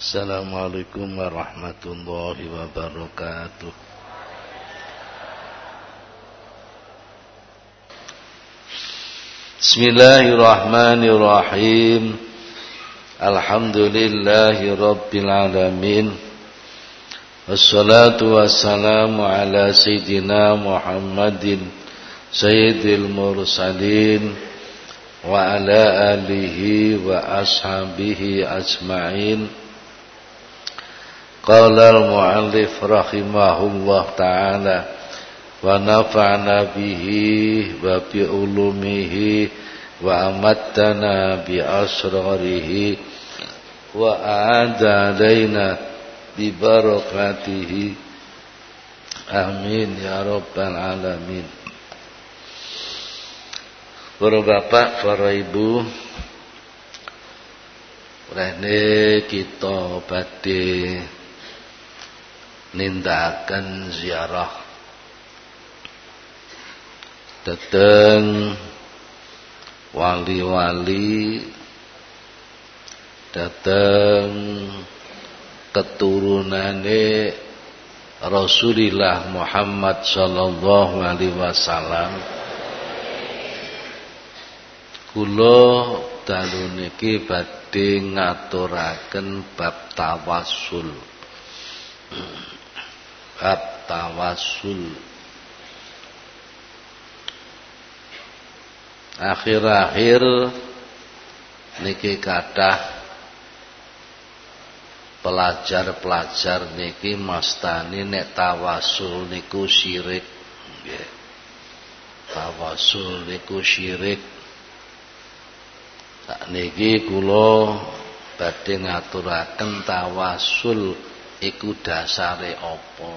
Assalamualaikum warahmatullahi wabarakatuh. Bismillahirrahmanirrahim. Alhamdulillahi rabbil alamin. Wassalatu wassalamu ala sayyidina Muhammadin Sayyidil mursalin Wa ala alihi wa ashabihi ajma'in Qala al-mu'allif rahimahullah ta'ala wa nafa'na bihi wa bi ulumihi wa amattana bi wa aada alaina bi amin ya rabbal alamin. Para bapak para ibu kita nindakan ziarah. Dateng wali-wali. Dateng keturunane Rasulullah Muhammad sallallahu alaihi wasallam. Kula dalu niki badhe ngaturaken bab tawassul bab tawasul akhir-akhir niki kathah pelajar-pelajar niki mastani nek tawasul niku syirik. Nggih. Tawasul niku syirik. Niki kula badhe ngaturaken tawasul iku dasare apa?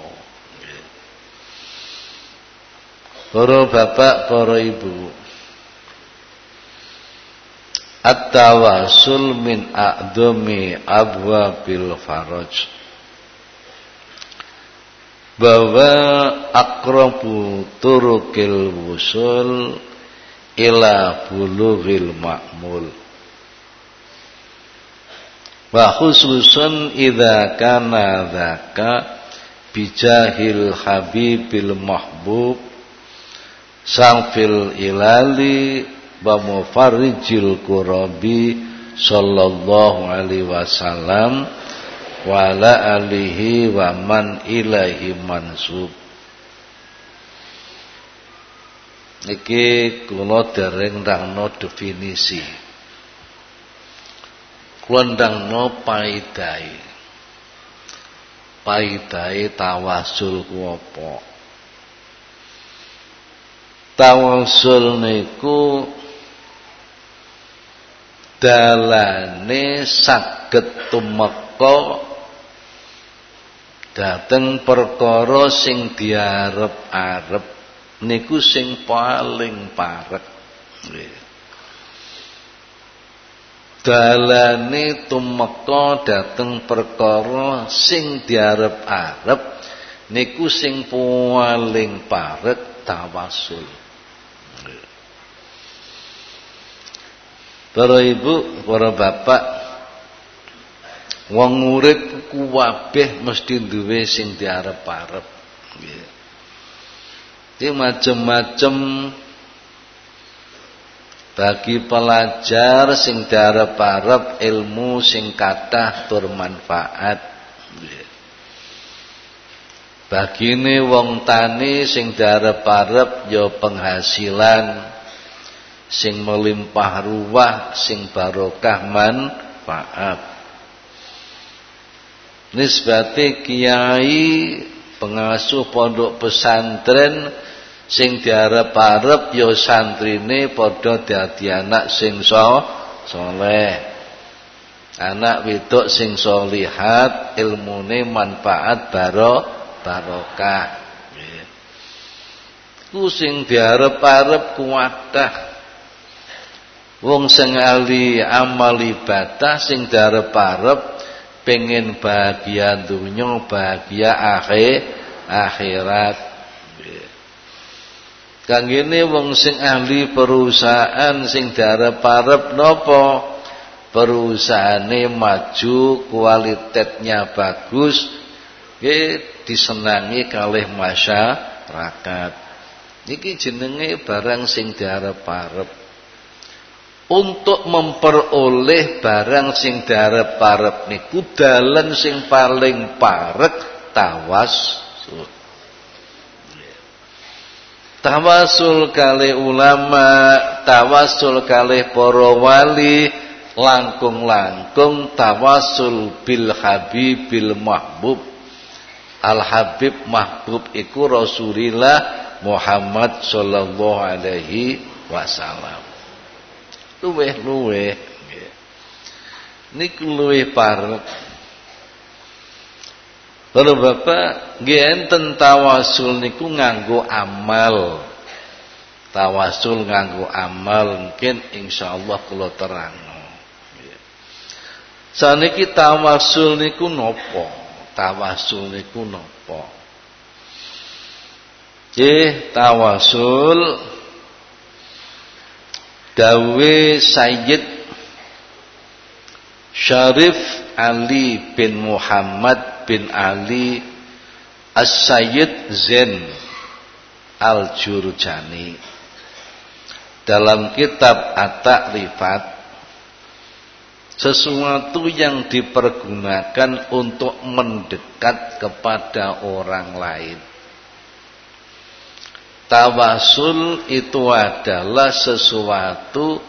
Para bapak, para ibu. At-tawasul min a'dhami abwabil faraj. Bahwa akrabu turukil wusul ila bulughil ma'mul wa khususun idza kana dzaka bijahil habibil mahbub fil ilali wa mufarrijil kurabi sallallahu alaihi wasallam wa ala alihi wa man ilahi mansub. Iki kula dereng rangno definisi Klondangno paidai. Paidai tawasul ku apa? Tawasul niku dalane saged tumeka dhateng perkara sing diarep-arep niku sing paling parek dalane tumeka dhateng perkara sing diarep-arep niku sing paling parek tawasul Para ibu, para bapak wong urip kuwabeh mesti duwe sing diarep-arep nggih. Iki macem-macem bagi pelajar sing darep-arep ilmu sing kathah tur manfaat bagine wong tani sing darep-arep ya penghasilan. Sing melimpah ruah sing barokah manfaat. Nisbate kiai pengasuh pondok pesantren sing diarep-arep ya santrine padha dadi anak sing saleh anak wedok sing solihat ilmune manfaat baro barokah. Ku sing diarep-arep kuwadah. Wong sing ali amal ibadah sing diarep-arep pengen bahagia dunya bahagia akhir akhirat Kanggene wong sing ahli perusahaan sing darep-arep napa perusahaannya maju kualitasnya bagus nggih disenangi kalih masyarakat Niki jenenge barang sing diarep-arep. Untuk memperoleh barang sing diarep-arep niku dalan sing paling parek tawasul. Tawasul kali ulama, tawasul kali para wali, langkung-langkung tawasul bil habibil mahbub. Al habib mahbub iku Rasulillah Muhammad sallallahu alaihi wasallam. Luweh-luweh niku luweh parek. Kalau Bapak nggih enten tawasul niku nganggo amal. Tawasul nganggo amal mungkin insyaallah kula terangno. Saniki tawasul niku nopo? Tawasul niku nopo? Nggih tawasul dawe Sayyid Syarif Ali bin Muhammad bin Ali As-Sayyid Zain Al-Jurjani dalam kitab At-Ta'rifat sesuatu yang dipergunakan untuk mendekat kepada orang lain Tawasul itu adalah sesuatu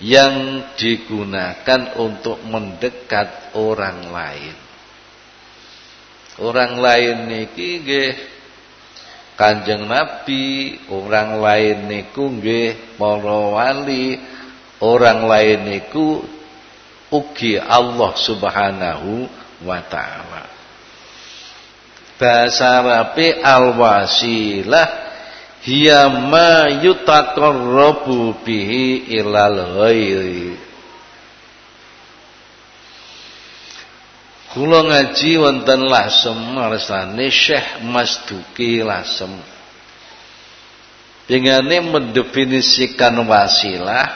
yang digunakan untuk mendekat orang lain. Orang lain niki nggih. Kanjeng Nabi, orang lain niku nggih para wali, orang lain niku ugi Allah Subhanahu wa taala. Bahasa Arabe al-wasilah hiya ma yutaqarrabu bihi ilal ghairi Kula ngaji wonten lasem ngarsane Syekh Masduki lasem. Dengane mendefinisikan wasilah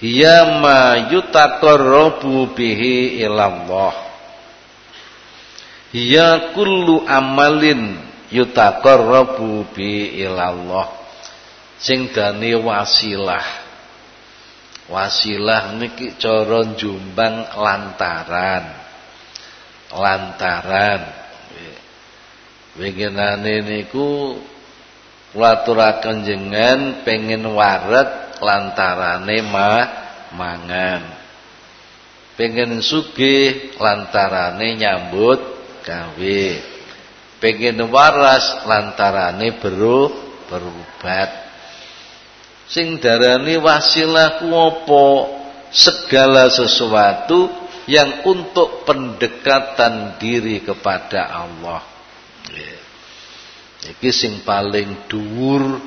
hiya ma yutaqarrabu bihi ilallah. Hiya kullu amalin yutaqarrabu bi ilallah. Sing dani wasilah. Wasilah niki cara jumbang lantaran lantaran. Winginane niku laturaken jenengan pengen waret lantarane ma mangan. Pengen sugih lantarane nyambut gawe. Pengen waras lantarane beru berubat. Sing darani wasilah ku apa? Segala sesuatu yang untuk pendekatan diri kepada Allah iki sing paling dhuwur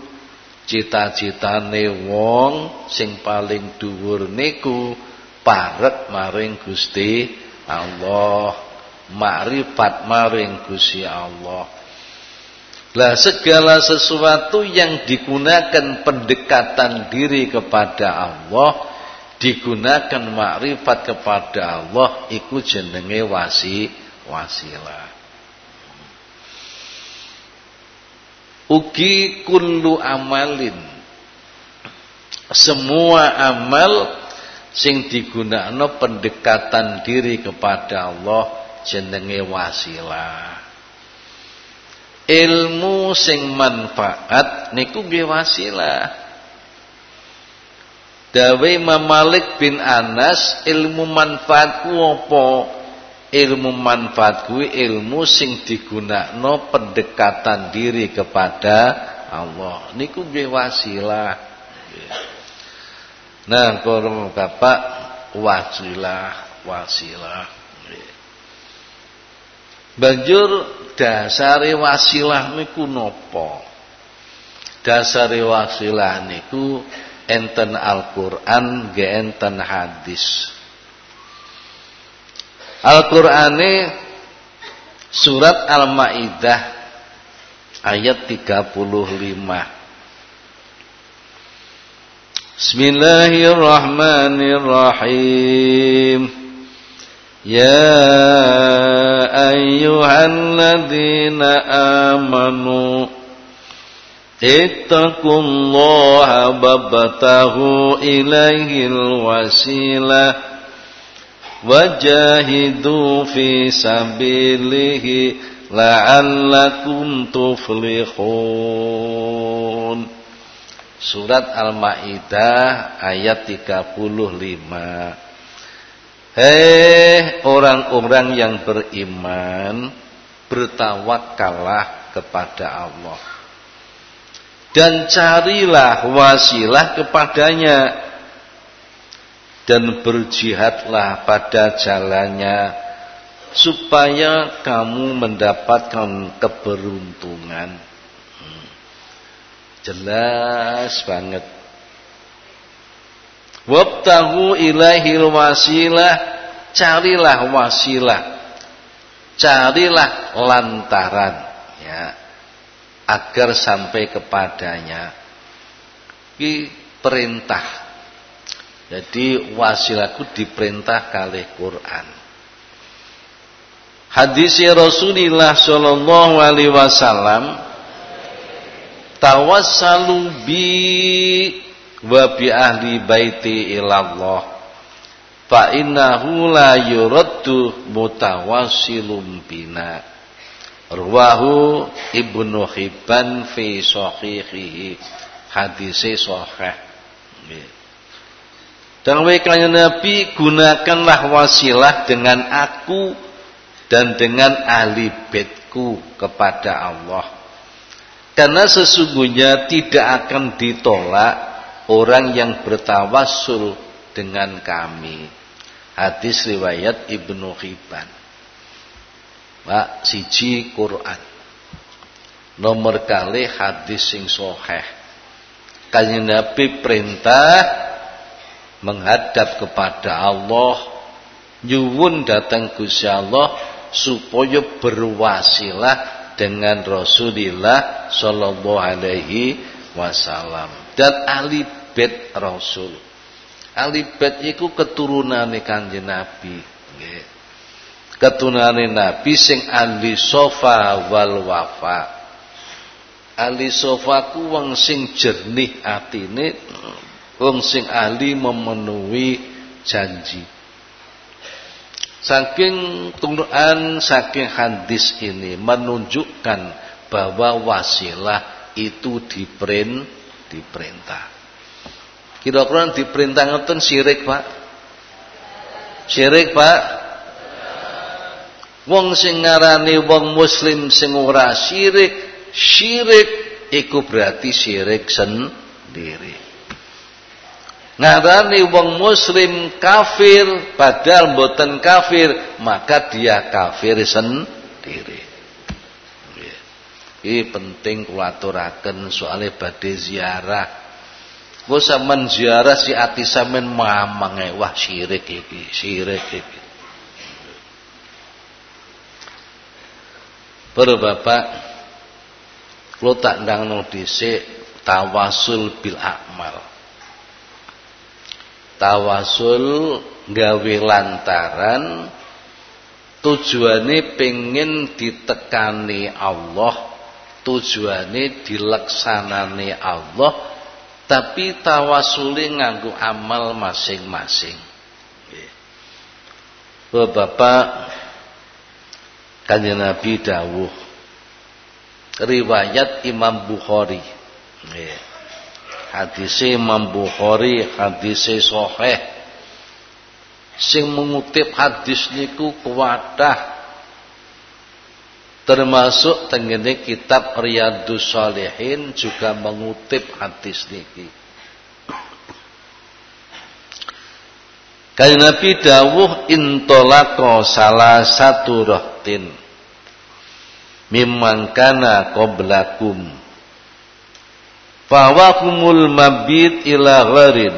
cita-citane wong sing paling dhuwur niku parek maring Gusti Allah makrifat maring Gusti Allah. Lah segala sesuatu yang digunakan pendekatan diri kepada Allah, digunakan makrifat kepada Allah iku jenenge wasi wasilah. Ugi kullu amalin. Semua amal sing digunakno pendekatan diri kepada Allah jenenge wasilah ilmu sing manfaat niku nggih wasilah Dawe Imam Malik bin Anas ilmu manfaat ku apa ilmu manfaat kuwi ilmu sing digunakno pendekatan diri kepada Allah niku nggih wasilah Nah, kalau Bapak wasilah, wasilah. Banjur dasare wasilah niku napa? Dasare wasilah niku enten Al-Qur'an nggih enten hadis. Al-Qur'ane surat Al-Maidah ayat 35. Bismillahirrahmanirrahim Ya ayyuhalladzina amanu Ittaqullaha babtahu ilaihil wasilah Wajahidu fi sabilihi la'allakum tuflihun. Surat Al-Maidah ayat 35 Hei orang-orang yang beriman bertawakallah kepada Allah dan carilah wasilah kepadanya. Dan berjihadlah pada jalannya supaya kamu mendapatkan keberuntungan. Hmm. jelas banget. Wabtahu ilahil wasilah. Carilah wasilah. Carilah lantaran. Ya agar sampai kepadanya. Ini perintah. Jadi wasilaku diperintah kali Quran. Hadis Rasulullah Shallallahu Alaihi Wasallam tawassalu bi wa bi ahli baiti ilallah fa innahu la yuraddu mutawassilum bina Ruwahu Ibnu Hibban fi sahihihi. Hadise sahih. Dan wekanya Nabi gunakanlah wasilah dengan aku dan dengan ahli bedku kepada Allah. Karena sesungguhnya tidak akan ditolak orang yang bertawassul dengan kami. Hadis riwayat Ibnu Hibban. Pak siji Quran. Nomor kali hadis sing sahih. Kanjeng Nabi perintah menghadap kepada Allah nyuwun datang Gusti Allah supaya berwasilah dengan Rasulullah sallallahu alaihi wasallam dan ahli bait Rasul. Ahli bait iku keturunane Kanjeng Nabi. Nggih ketunane Nabi sing ahli sofa wal wafa. Ahli sofa ku wong sing jernih atine wong sing ahli memenuhi janji. Saking Quran saking hadis ini menunjukkan bahwa wasilah itu diperin diperintah. Kira-kira diperintah ngoten syirik Pak? Syirik Pak Wong sing ngarani wong muslim sing ora syirik, syirik iku berarti syirik sendiri. Ngarani wong muslim kafir padahal mboten kafir, maka dia kafir sendiri. Ini penting kula soalnya badhe ziarah. Gue sampean ziarah si ati sampean mamang wah syirik iki, syirik iki. Para bapak kula tak ndangno dhisik tawasul bil akmal. Tawasul gawe lantaran tujuane pengen ditekani Allah, tujuane dileksanane Allah, tapi tawasule nganggo amal masing-masing. Bapak Kanjeng Nabi dawuh riwayat Imam Bukhari. Hadis Imam Bukhari hadis sahih. Sing mengutip hadis niku kuwadah termasuk tengene kitab Riyadus Shalihin juga mengutip hadis niki. Kanjeng Nabi dawuh intolako salah satu rohtin mimman kana qablakum. Fawakumul mabit ila gharin.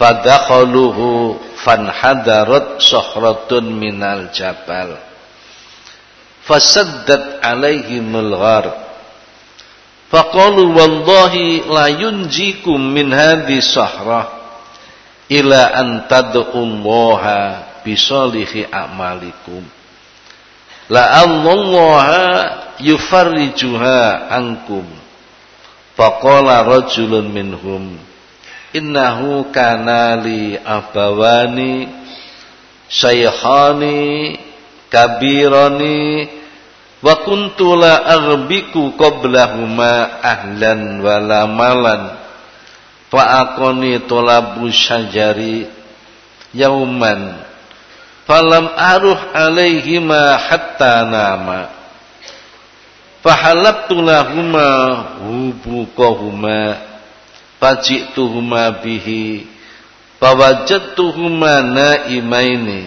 Fadakhaluhu fanhadarat sahratun minal jabal. Fasaddat alaihimul ghar. Faqalu wallahi la yunjikum min hadhi sahrah ila an tad'ullaha bisalihi a'malikum. La allaha yufarrijuha ankum. Faqala rajulun minhum innahu kana li abawani syaikhani kabirani wa kuntu la arbiku qablahuma ahlan wala malan fa aqani talabu syajari yauman. Falam aruh alaihima hatta nama. Fahalabtu lahuma hubukahuma fajituhuma bihi. Fawajadtuhuma naimaini.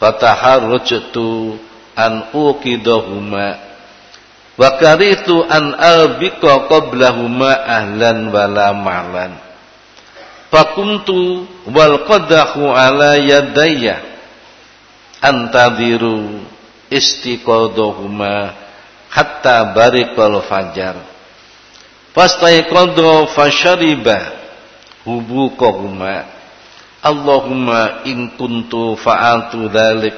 Fataharrajtu an uqidahuma wa karitu an albika qablahuma ahlan wala malan. Fakuntu wal qadahu ala yadayya antadiru istiqadahuma hatta barikal fajar. Fastaiqadha fashariba hubukahuma Allahumma in kuntu fa'altu dhalik.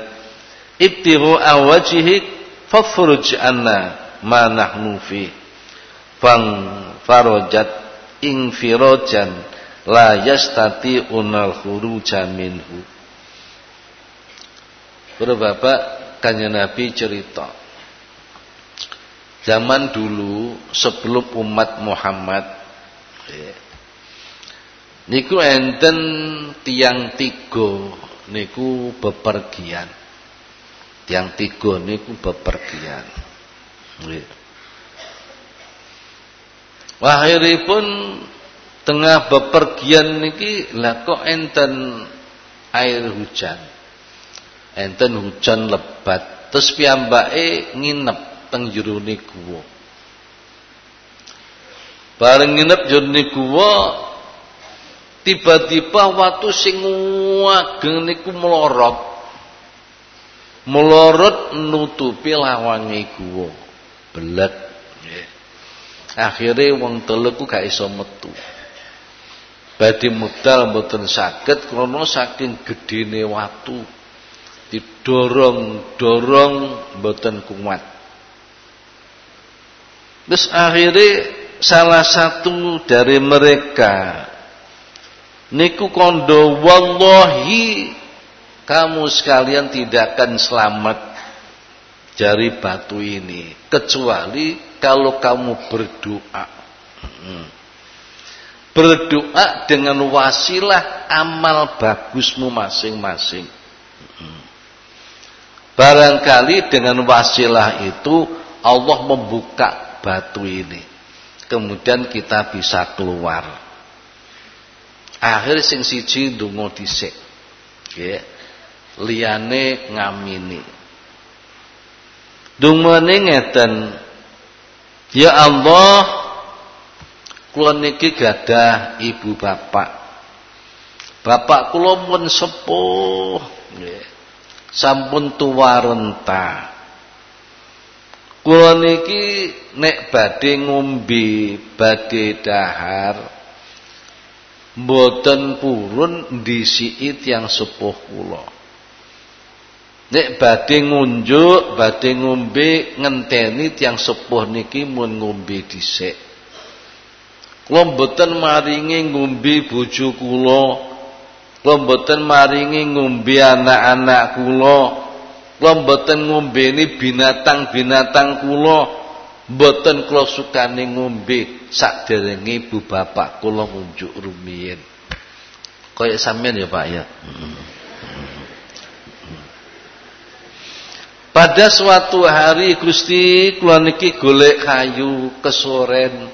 Ibtighu awajihik fafruj anna ma nahnu fi fang farajat infirajan la yastati unal khuruja minhu Bapak kanya Nabi cerita Zaman dulu sebelum umat Muhammad ya, niku enten tiang tiga niku bepergian. Tiang tiga niku bepergian. Wahiripun tengah bepergian niki lah kok enten air hujan. Enten hujan lebat. Terus piyambake nginep teng jerone guwa. Bareng nginep jerone guwa tiba-tiba watu sing ageng niku melorot. Melorot nutupi lawange guwa. Belet. Akhirnya wong telu ku gak iso metu. Badhe medal mboten saged krana saking gedene watu. Didorong-dorong mboten kuat. Terus akhirnya salah satu dari mereka niku kondo wallahi kamu sekalian tidak akan selamat dari batu ini kecuali kalau kamu berdoa. Hmm. Berdoa dengan wasilah amal bagusmu masing-masing. Hmm. Barangkali dengan wasilah itu Allah membuka batu ini. Kemudian kita bisa keluar. Akhir sing siji ndonga dhisik. Nggih. Liyane ngamini. Dungane ngeten. Ya Allah, kula niki gadah ibu bapak. Bapak kula pun sepuh. Sampun tuwa renta. Kula niki nek badhe ngombe, badhe dahar mboten purun ndisiki tiyang sepuh kula. Nek badhe ngunjuk, badhe ngombe ngenteni tiyang sepuh niki mun ngombe dhisik. Kula mboten maringi ngombe bojo kula. Kula mboten maringi ngombe anak-anak kula. Kula mboten ngombeni binatang-binatang kula, mboten kula sukane ngombe sakderenge ibu bapak kula ngunjuk rumiyin. Kaya sampean ya Pak ya. Pada suatu hari Gusti kula niki golek kayu kesoren.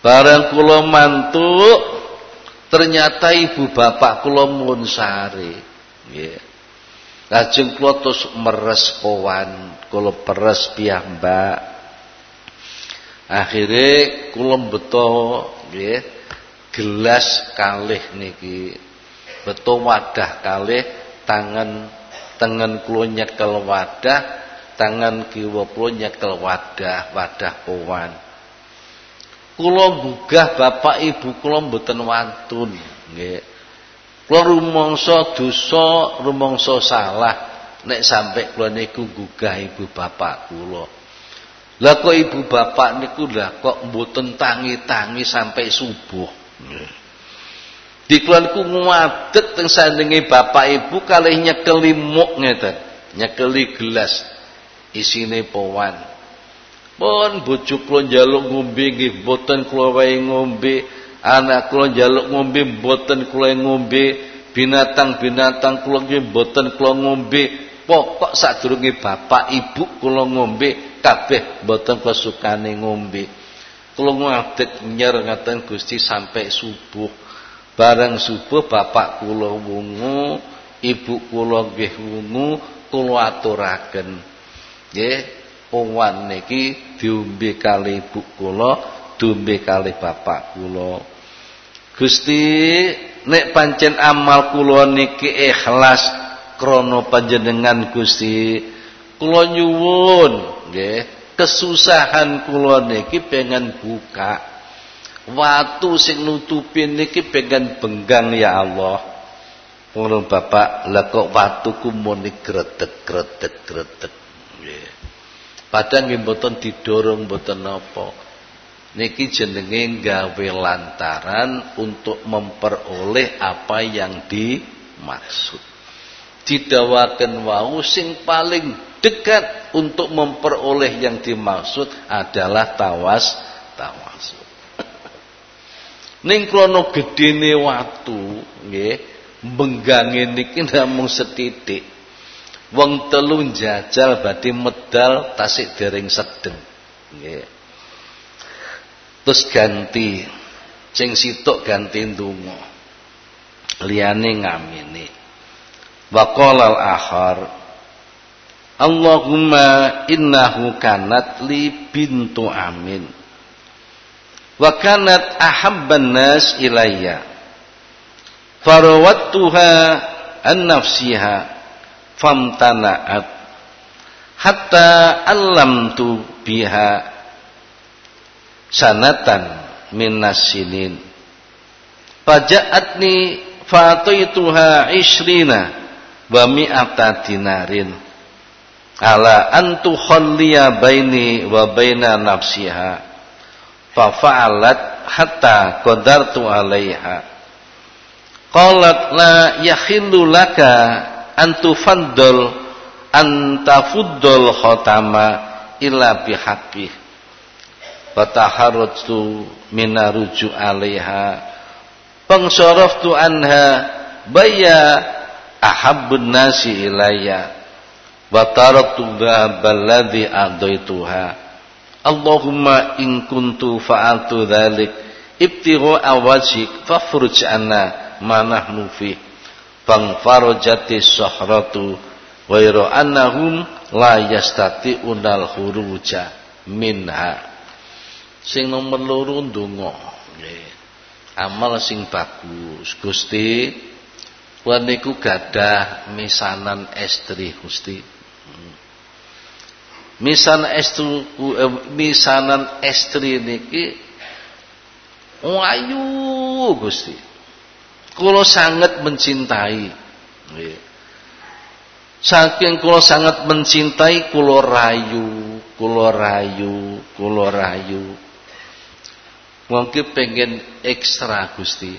Barang kula mantuk ternyata ibu bapak kula mun sare. Nggih. Lajeng kula terus meres kawan, kula peres piyambak. Akhire kula beto nggih gelas kalih niki. Beto wadah kalih tangan tangan kula nyekel wadah tangan kiwa kula nyekel wadah wadah powan kula gugah bapak ibu kula mboten wantun nggih. Kula rumangsa dosa rumangsa salah nek sampai kula niku gugah ibu bapak kula. Lah kok ibu bapak niku lah kok mboten tangi-tangi sampai subuh nggih Diklan ku ngadeg teng sandinge bapak ibu kalih nyekeli muk ngeten, nyekeli gelas isine powan. Pun bojo kula njaluk ngombe nggih mboten kula wae ngombe, anak kula njaluk ngombe mboten kula ngombe, binatang-binatang kula nggih mboten kula ngombe. Pokok sadurunge bapak ibu kula ngombe kabeh mboten kula sukane ngombe. Kula ngadeg nyer ngaten Gusti sampai subuh. Bareng subuh bapak kula wungu, ibu kula nggih wungu, kula aturaken. Nggih, powan niki diombe kali ibu kula, diombe kali bapak kula. Gusti nek pancen amal kula niki ikhlas krana panjenengan Gusti, kula nyuwun nggih, kesusahan kula niki pengen buka Watu sing nutupin niki pengen benggang ya Allah. Ngono Bapak, lah kok watuku muni gretek-gretek-gretek. Nggih. Padahal nggih mboten didorong mboten napa. Niki jenenge gawe lantaran untuk memperoleh apa yang dimaksud. Didawaken wau sing paling dekat untuk memperoleh yang dimaksud adalah tawas tawasul. Ning krono gedene watu nggih, benggange niki namung setitik. Wong telu njajal badhe medal tasik dereng sedeng. Nggih. Terus ganti sing sitok ganti ndonga. Liyane ngamini. Wa qala al-akhar Allahumma innahu kanat li bintu amin wa kanat ahabban nas ilayya. Farawattuha an nafsiha famtana'at. Hatta allamtu biha sanatan min nasinin. Faja'atni fataituha ishrina wa mi'ata dinarin. Ala antu khalliya baini wa baina nafsiha fa'alat hatta qadartu 'alaiha. Qalat la yakhillu laka an tufaddal an tafuddal khatama illa bihaqqih. Fataharratu minaruju 'alaiha. Fangsaraftu anha baya ahabbun nasi ilayya. Wa taraktu balladhi adaituha Allahumma in kuntu fa'altu dhalik. Ibtighu awajik fafruj anna ma nahnu fi. Farajati sahratu ghairu annahum la yastati'unal khuruja minha. Sing nomor loro ndonga amal sing bagus Gusti. Kula gadah misanan estri Gusti Misan estru eh, misanan estri niki ayu Gusti. Kula sangat mencintai. Saking kula sangat mencintai kula rayu, kula rayu, kula rayu. Mungkin pengen ekstra Gusti.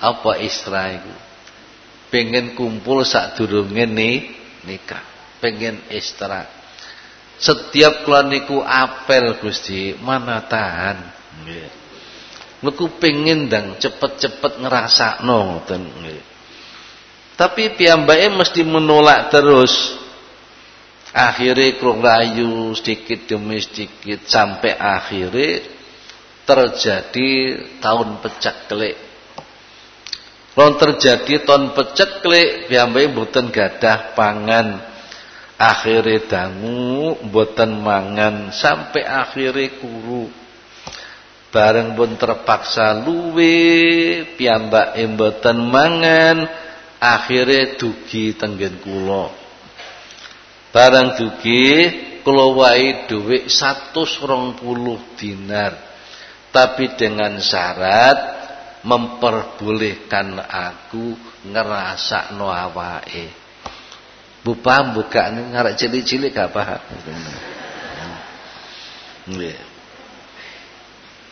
Apa ekstra itu? Pengen kumpul sak durunge nih nikah pengen istirahat. Setiap kula niku apel Gusti, mana tahan. Niku pengen dang cepet-cepet ngrasakno ngoten. Tapi piyambake mesti menolak terus. Akhirnya kula rayu sedikit demi sedikit sampai akhirnya terjadi tahun pecak kelik. Kalau terjadi tahun pecak kelik, piyambake mboten gadah pangan akhire dangu mboten mangan sampai akhire kuru bareng pun terpaksa luwe piyambak mboten mangan akhire dugi tenggen kula Barang dugi kula wae dhuwit 120 dinar. Tapi dengan syarat memperbolehkan aku ngerasakno awake. Bu paham buka ngarek cilik-cilik gak paham. Nggih.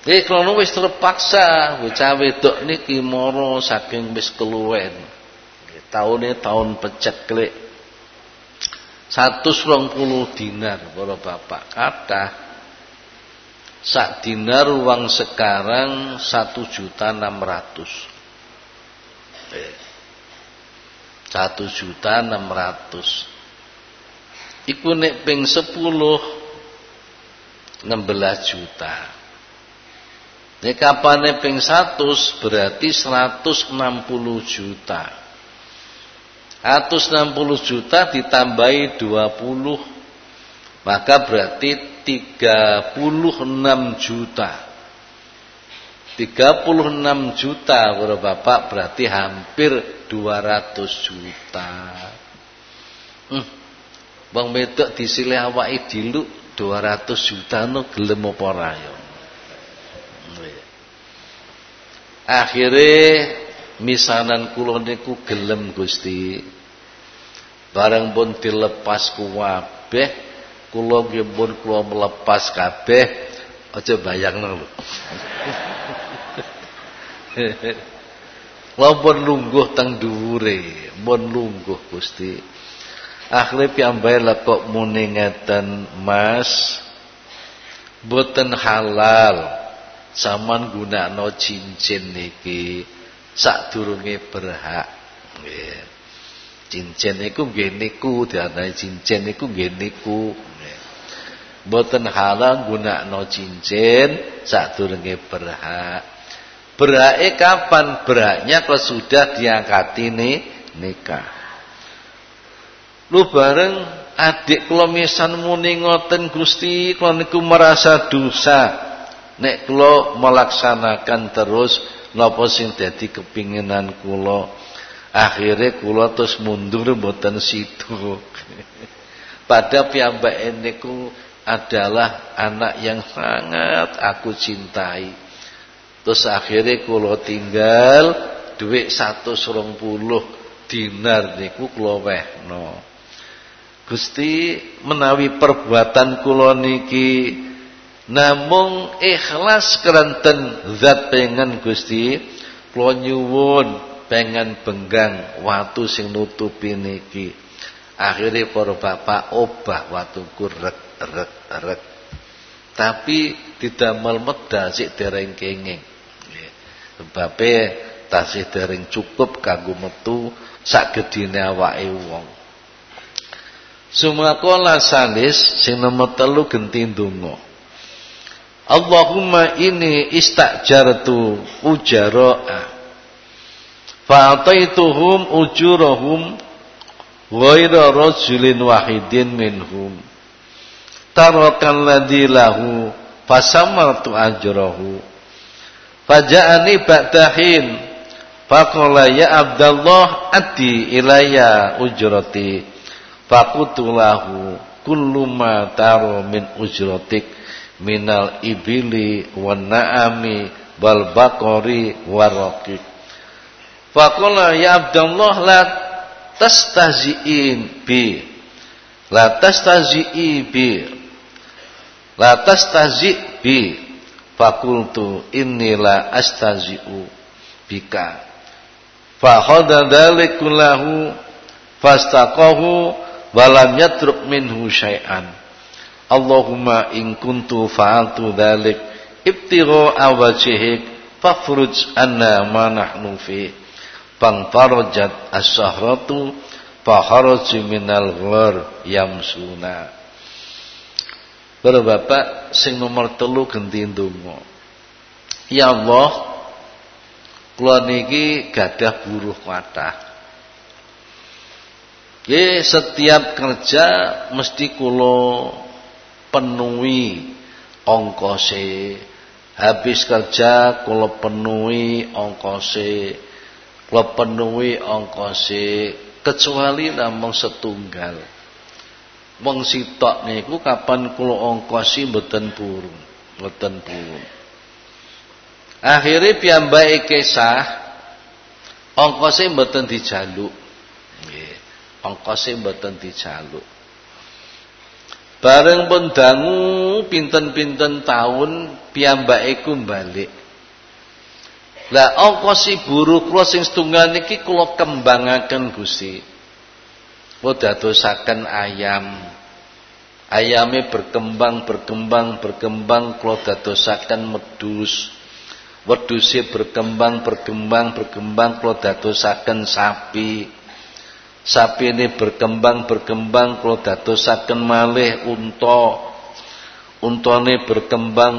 Eh krono wis terpaksa bocah wedok niki mara saking wis keluwen. Taune tahun peceklek. 120 dinar para bapak kata sak dinar uang sekarang 1 juta 600 1 juta 600 iku nek ping 10 16 juta. Nek kapane ping 100 berarti 160 juta. 160 juta ditambahi 20 maka berarti 36 juta. 36 juta bapak berarti hampir 200 juta. Hmm. Medok disilih awake diluk 200 juta no gelem apa ora ya? Akhirnya misanan kula niku gelem Gusti. Barang pun dilepas kuwabeh kula nggih pun kula melepas kabeh. Aja bayangno lho Lampun lungguh teng dhuwure mun lungguh Gusti. Akhire piyambake lah kok muni ngeten Mas boten halal Saman gunakno cincin niki sadurunge berhak. Nggih. Cincin niku nggih niku diarani cincin niku nggih niku. Mboten halal gunakno cincin sadurunge berhak berhake kapan? Berhaknya kalau sudah diangkati nih nikah? Lu bareng adik kula misan muni ngoten Gusti kula niku merasa dosa. Nek kula melaksanakan terus napa sing dadi kepinginan kula? Akhire kula terus mundur mboten situ pada piyambake niku adalah anak yang sangat aku cintai terus akhirnya kula tinggal duit 120 dinar niku kula wehno Gusti menawi perbuatan kula niki namung ikhlas keranten zat pengen Gusti kula nyuwun pengen benggang watu sing nutupi niki. Akhirnya para bapak obah watuku rek rek rek. Tapi didamel medal sik dereng kenging sebabe tasih dereng cukup kanggo metu sak gedine awake wong. Sumakola salis sing nomor telu genti ndonga. Allahumma ini istajartu ujara'a. Fa'ataituhum ujurahum ghaira rajulin wahidin minhum. Tarakan ladhi lahu ajrahu faja'ani ba'dahin faqala ya Abdullah ati ilayya ujrati. Faqutulahu kullu ma taru min ujratik minal ibili wan na'ami wal baqari waraqib faqala ya Abdullah la tastahzi'in bi. La tastahzi'i bi. La tastahzi' bi fakultu inni la astahzi'u bika. Fa khadha dzalika fastaqahu walam yatruk minhu syai'an. Allahumma in kuntu fa'altu dhalik ibtigha awajhik fafruj anna ma nahnu fi fanfarajat as-sahratu fakharaju minal ghar yamsuna Para bapak sing nomor telu genti ndonga. Ya Allah kula niki gadah buruh kathah. Nggih setiap kerja mesti kula penuhi ongkose. Habis kerja kula penuhi ongkose. Kula penuhi ongkose kecuali namung setunggal wong sitok niku kapan kula ongkosi mboten purun mboten purun. Akhire piyambake kesah ongkose mboten dijaluk. Nggih ongkose mboten dijaluk. Bareng pun dangu pinten-pinten taun piyambake ku balik lah ongkosi buru kula sing setunggal niki kula kembangaken Gusti. Kula dadosaken ayam ayame berkembang berkembang berkembang kula dadosaken medus weduse berkembang berkembang berkembang kula dadosaken sapi. Sapi ini berkembang berkembang kula dadosaken malih unta. Untane berkembang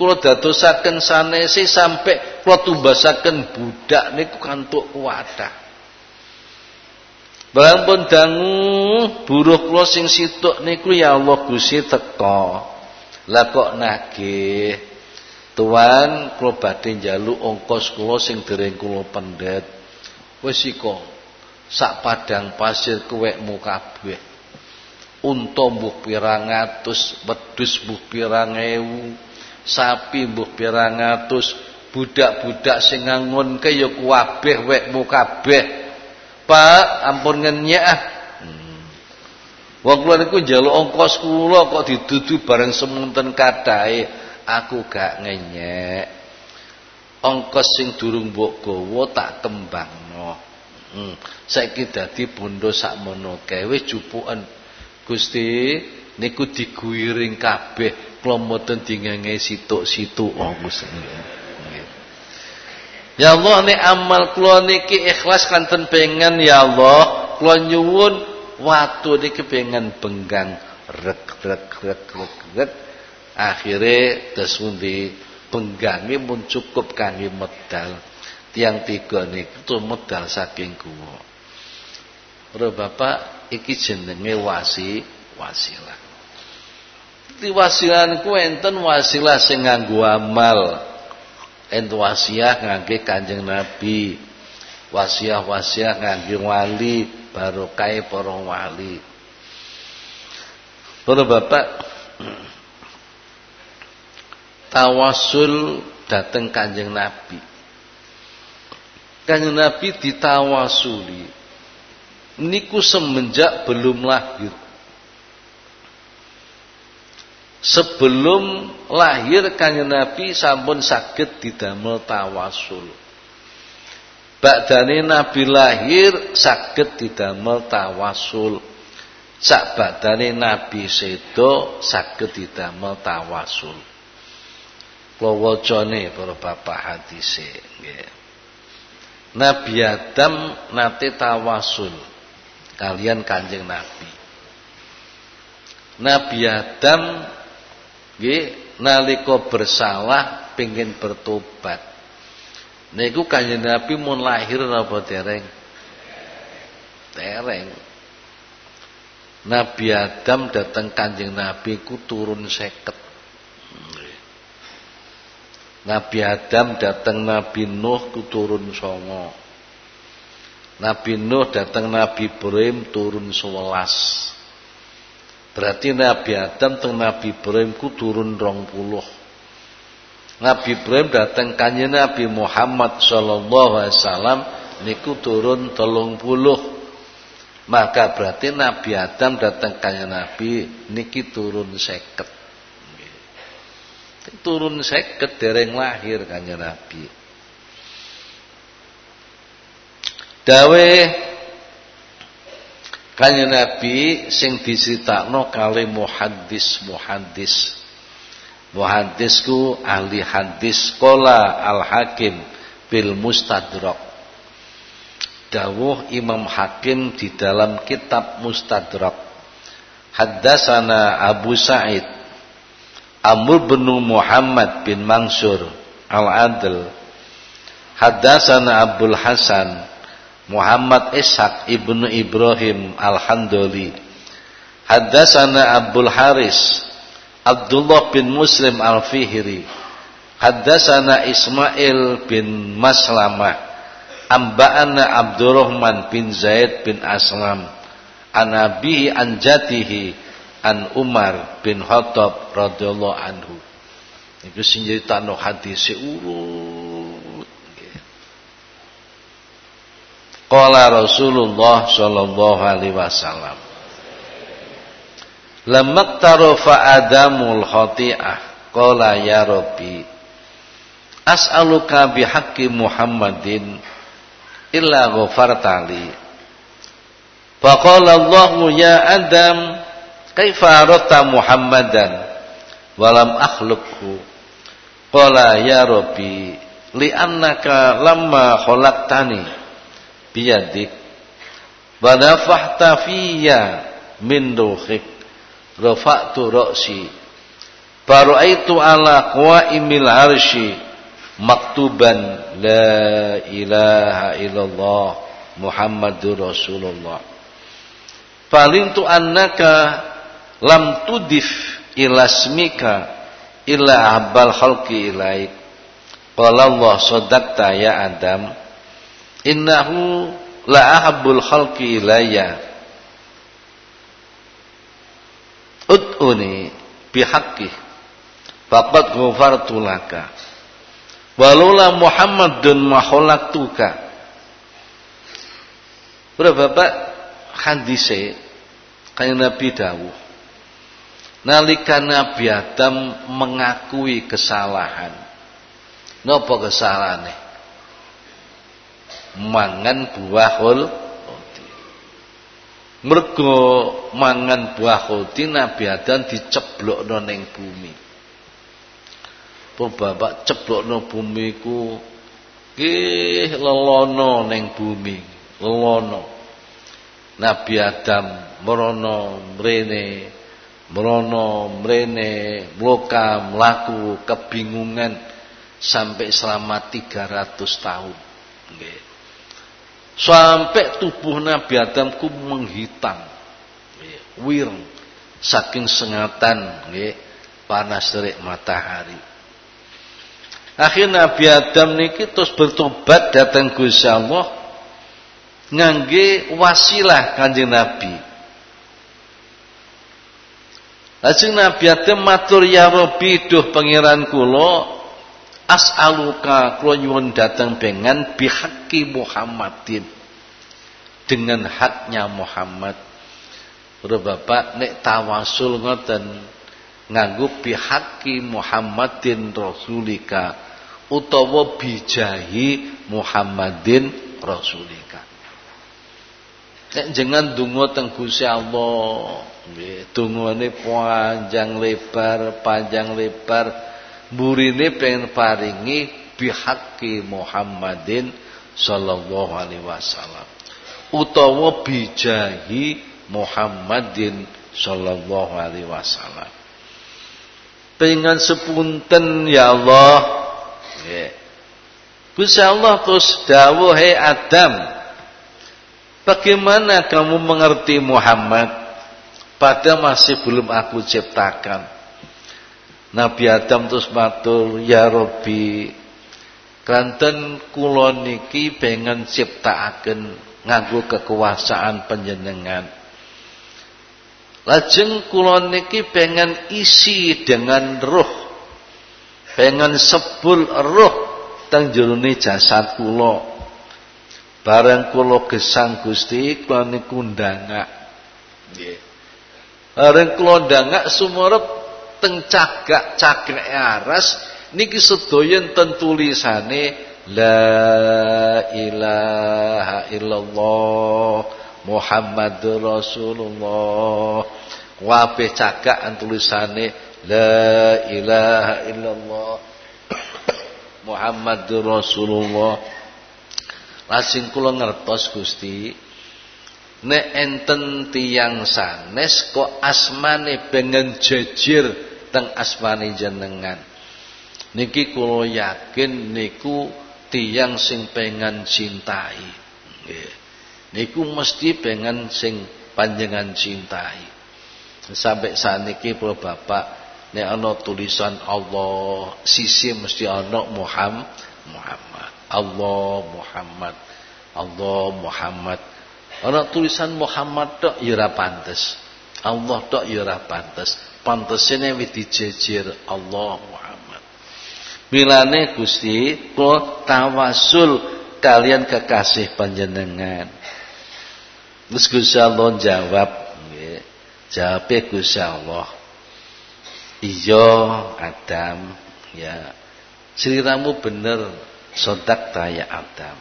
kula dadosaken sanese sampai kula tumbasaken budak niku kantuk kuwadah Barang pun dangu buruh kula sing situk niku ya Allah Gusti teka. Lah kok nagih. Tuan kula badhe njaluk ongkos kula sing dereng kula pendet. Wis iko. Sak padang pasir kuwekmu kabeh. Unta mbuh pirang atus, wedhus mbuh pirang ewu, sapi mbuh pirang atus, budak-budak sing ngangon kaya kuwabeh wekmu kabeh. Pak, ampun ngenyek ah. Hmm. Wong kula niku njaluk ongkos kula kok didudu bareng semunten kadahe, aku gak ngenyek. Ongkos sing durung mbok gawa tak kembangno. Hmm. Saiki dadi bondo sakmono kae wis jupuken. Gusti niku diguiring kabeh, kula mboten dingenge situk-situk oh Gusti. Ya Allah nek amal kula niki ikhlas kanten pengen ya Allah. Kula nyuwun watu niki pengen benggang rek rek rek rek rek. Akhire terus pundi? Mun cukup kangge medal. Tiang tiga niku medal saking kuwo Ora Bapak iki jenenge wasi wasilah. Di wasilah niku enten wasilah sing nganggo amal ento wasiah ngangge Kanjeng Nabi. Wasiah-wasiah ngangge wali barokah para wali. Para bapak tawasul dateng Kanjeng Nabi. Kanjeng Nabi ditawasuli. Niku semenjak belum lahir sebelum lahir kanjeng Nabi sampun saged didamel tawasul. Badane Nabi lahir saged didamel tawasul. Sak badane Nabi sedo saged didamel tawasul. Kula wacane para bapak hadise nggih. Nabi Adam nate tawasul kalian Kanjeng Nabi. Nabi Adam Nggih, nalika bersalah pengin bertobat. Niku kanjeng Nabi mun lahir napa dereng? Tereng. Nabi Adam datang kanjeng Nabi ku turun seket. Nabi Adam datang Nabi Nuh ku turun. Nabi Nuh datang Nabi Ibrahim turun sewelas. Berarti Nabi Adam teng Nabi Ibrahim ku turun rong puluh. Nabi Ibrahim datang kanya Nabi Muhammad sallallahu alaihi wasallam niku turun telung puluh. Maka berarti Nabi Adam datang kanya Nabi niki turun seket. Turun seket dereng lahir kanya Nabi. Dawe Kanya Nabi sing diceritakno kali muhaddis muhaddis. Muhaddisku ahli hadis kola al hakim bil mustadrak. Dawuh Imam Hakim di dalam kitab Mustadrak. Haddasana Abu Sa'id Amr bin Muhammad bin Mansur Al-Adl Haddasana Abdul Hasan Muhammad Ishaq ibnu Ibrahim Al-Handoli Haddasana Abdul Haris Abdullah bin Muslim Al-Fihri. Haddasana Ismail bin Maslamah Amba'ana Abdurrahman bin Zaid bin Aslam. Anabihi anjatihi an Umar bin Khattab radhiyallahu anhu. Iku sing nyritano hadis urut. Qala Rasulullah sallallahu alaihi wasallam. Lamak tarofa adamul khati'ah Qala ya Rabbi As'aluka bihaqqi Muhammadin Illa ghafartali Faqala Allahu ya Adam Kaifa arata Muhammadan Walam akhlukhu Qala ya Rabbi Li'annaka lamma khalaqtani Biyadik Wa nafahta fiyya Min ruhik rafa'tu ra'si. Faraitu ala qawaimil arsy maktuban la ilaha illallah muhammadur rasulullah. Falintu annaka lam tudif ilasmika illa habal khalqi ilaik. Qala Allah sadaqta ya adam innahu la ahabbul khalqi ilayya. Ud'uni bihaqqih. Faqad ghafartu laka. Walula Muhammadun ma khalaqtuka Berapa Bapak hadise kaya Nabi dawuh. Nalika Nabi Adam mengakui kesalahan. Napa kesalahane mangan buah hul mergo mangan buah khoti Nabi Adam diceblokno ning bumi. Bapak ceblokno bumi ku nggih lelono ning bumi, lelono. Nabi Adam merono mrene, merono mrene, mloka mlaku kebingungan sampai selama 300 tahun. Nggih sampai tubuh Nabi Adam ku menghitam wir saking sengatan nggih panas terik matahari. Akhirnya Nabi Adam niki terus bertobat datang Gusti Allah ngangge wasilah Kanjeng Nabi. Lajeng Nabi Adam matur ya Rabbi duh pangeran kula as'aluka kula nyuwun datang dengan bihaqi Muhammadin. Dengan haknya Muhammad. Ora Bapak nek tawasul ngoten nganggo bihaqi Muhammadin rasulika utawa bijahi Muhammadin rasulika. Nek jenengan donga teng Gusti Allah nggih panjang lebar panjang lebar burine pengen paringi bihaqi Muhammadin sallallahu alaihi wasallam. Utawa bijahi Muhammadin sallallahu alaihi wasallam. Pengen sepunten ya Allah. Ya Gusti Allah terus dawuh hai Adam bagaimana kamu mengerti Muhammad? Pada masih belum aku ciptakan Nabi Adam terus matur, "Ya Rabbi, kanten kula niki pengen ciptakaken nganggo kekuasaan panjenengan. Lajeng kula niki pengen isi dengan roh. Pengen sebul roh teng jerone jasad kula. Bareng kula gesang Gusti kula niku ndangak. Nggih. Bareng kula ndangak teng cagak-cagak aras niki sedaya ten tulisane la ilaha illallah Muhammadur Rasulullah. Kabeh cagak tulisane la ilaha illallah Muhammadur Rasulullah. Lasing kula ngertos Gusti nek enten tiyang sanes kok asmane pengen jejir teng asmane jenengan. Niki kula yakin niku tiyang sing pengen cintai. Niku mesti pengen sing panjenengan cintai. Sampai saat niki para bapak nek ana tulisan Allah sisi mesti ana Muhammad Muhammad. Allah Muhammad. Allah Muhammad. Ana tulisan Muhammad tok ya ora pantes. Allah tok ya ora pantes. Pantesene wis dijejir Allah Muhammad. Milane Gusti kula tawasul kalian kekasih panjenengan. Terus Gusti Allah jawab, nggih. Jawabe Gusti Allah. Iya Adam, ya. Ceritamu bener, sodak taya Adam.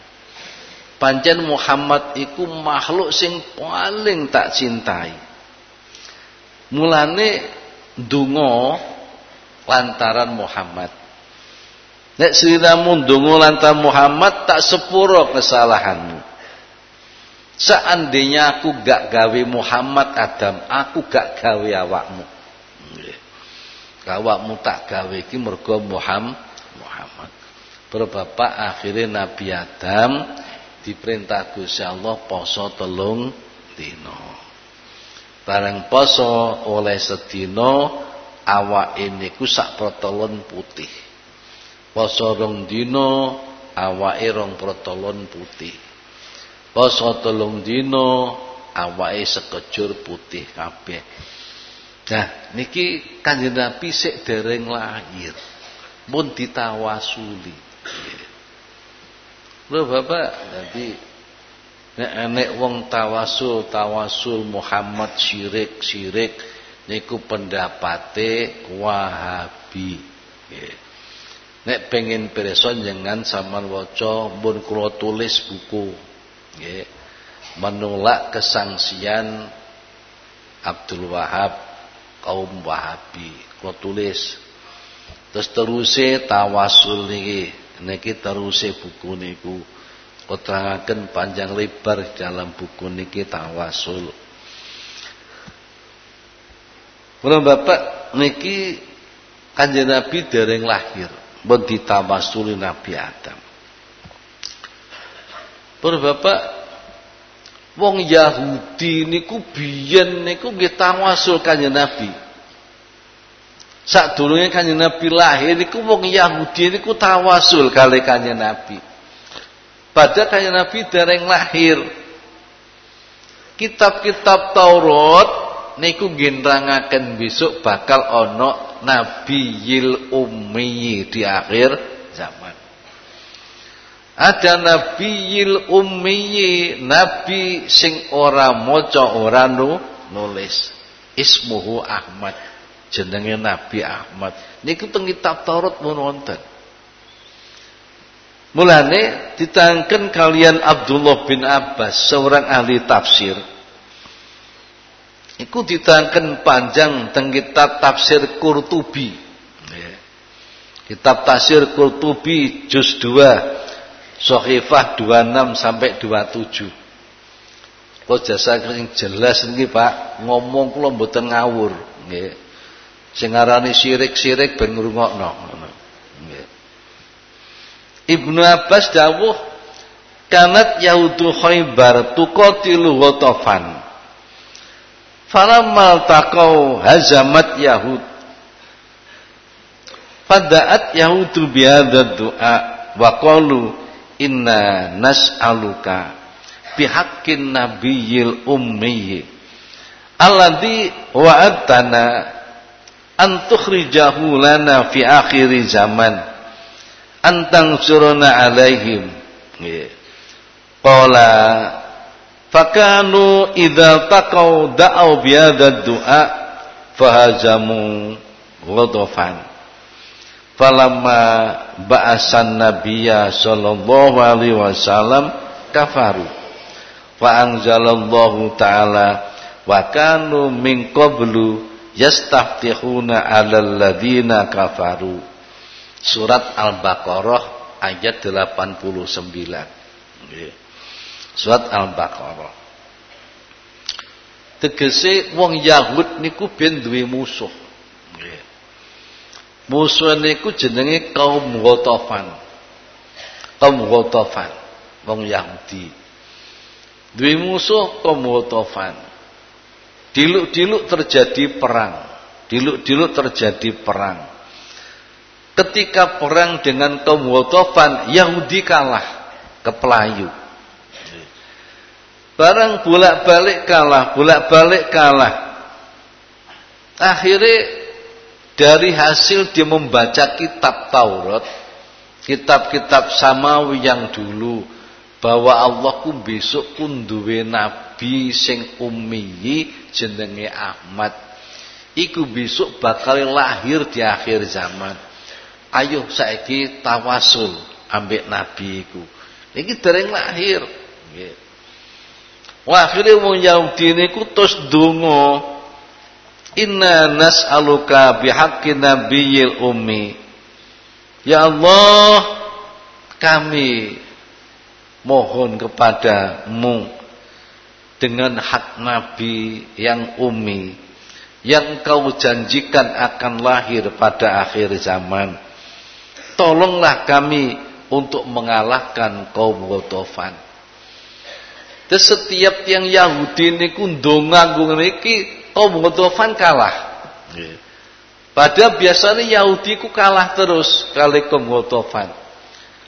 Pancen Muhammad iku makhluk sing paling tak cintai. Mulane dungo lantaran Muhammad. Nek sliramu dungo lantaran Muhammad tak sepuro kesalahanmu. Seandainya aku gak gawe Muhammad Adam, aku gak gawe awakmu. Awakmu tak gawe iki mergo Muhammad. Berbapak akhirnya Nabi Adam diperintah Gusti Allah poso telung dino. Bareng poso oleh sedino awak ini ku sak protolon putih. Poso rong dino awake rong protolon putih. Poso telung dino awake sekejur putih kabeh. Nah, niki Kanjeng Nabi sik dereng lahir. Pun ditawasuli. Bapak, jadi nek enek wong tawasul, tawasul Muhammad syirik, syirik niku pendapate Wahabi. Nek pengen person jangan sampean waca mun kula tulis buku. Menolak kesangsian Abdul Wahab kaum Wahabi. Kula tulis. Terus teruse tawasul niki niki teruse buku niku keterangaken panjang lebar dalam buku niki tawasul Mula Bapak niki Kanjeng Nabi dereng lahir pun ditawasuli Nabi Adam. Pun Bapak wong Yahudi niku biyen niku nggih tawasul Kanjeng Nabi. Saat dulunya kanjeng Nabi lahir niku wong Yahudi niku tawasul kali kanjeng Nabi. Pada kanjeng Nabi dereng lahir. Kitab-kitab Taurat niku gendrangaken besok bakal ono Nabi Yil Ummi di akhir zaman. Ada Nabi Yil Ummi, Nabi sing ora maca ora nulis. Ismuhu Ahmad jenenge Nabi Ahmad niku teng kitab Taurat mun wonten Mulane ditangken kalian Abdullah bin Abbas seorang ahli tafsir. Iku ditangken panjang teng kitab tafsir Qurtubi. Kitab tafsir Qurtubi juz 2 Sohifah 26 sampai 27 Kok jasa yang jelas ini Pak? Ngomong kula mboten ngawur nggih. Sing aranane syirik-syirik ben ngrungokno. Ibnu Abbas dawuh kanat yahudu khaybar tuqatilu watafan falamma taqau hazamat yahud. Fada'at yahudu bihadha du'a wa qalu inna nas'aluka bihaqqin nabiyil ummi alladhi wa'adtana antukhrijahu lana fi akhir zaman antang suruna alaihim. Qala fakanu idza taqaw da'u bi hadha du'a fahajamu ghadafan. Falamma ba'asan nabiyya sallallahu alaihi wasallam kafaru. Fa anzalallahu ta'ala wa kanu min qablu yastaftihuna 'alal ladina kafaru. Surat Al-Baqarah ayat 89. Surat Al-Baqarah. Tegese wong Yahud niku ben duwe musuh. Musuh niku jenenge kaum Ghatafan. Kaum Ghatafan, wong Yahudi. Duwe musuh kaum Ghatafan. Diluk-diluk terjadi perang. Diluk-diluk terjadi perang. Ketika perang dengan kaum Watofan, Yahudi kalah ke Pelayu. Barang bolak-balik kalah, bolak-balik kalah. Akhirnya dari hasil dia membaca kitab Taurat, kitab-kitab samawi yang dulu bahwa Allah ku besok ku duwe nabi sing ummi jenenge Ahmad. Iku besok bakal lahir di akhir zaman. Ayo saiki tawasul ambek nabi iku. Iki dereng lahir. Nggih. Wah akhirnya wong Yahudi niku terus donga Inna nas'aluka bihaqqi nabiyil ummi. Ya Allah, kami mohon kepadamu dengan hak nabi yang umi yang kau janjikan akan lahir pada akhir zaman. Tolonglah kami untuk mengalahkan kaum Gotofan. Terus setiap yang Yahudi niku ndonga niki kaum Ghatafan kalah. Padahal biasanya Yahudi ku kalah terus kali kaum Ghatafan.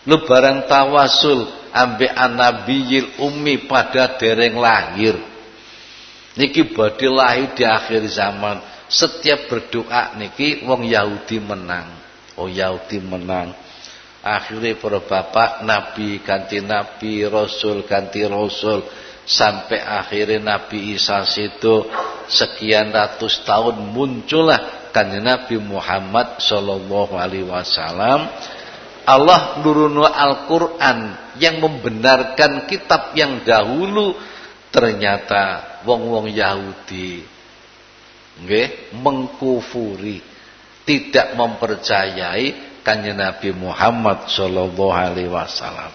Lu barang tawasul ambek anabiyil ummi pada dereng lahir. Niki badhe lahir di akhir zaman. Setiap berdoa niki wong Yahudi menang. Oh Yahudi menang. Akhirnya para bapak Nabi ganti Nabi, Rasul ganti Rasul sampai akhirnya Nabi Isa itu sekian ratus tahun muncullah kan Nabi Muhammad Shallallahu Alaihi Wasallam. Allah nurunu Al-Quran yang membenarkan kitab yang dahulu ternyata wong-wong Yahudi nggih mengkufuri tidak mempercayai kanjeng Nabi Muhammad sallallahu alaihi wasallam.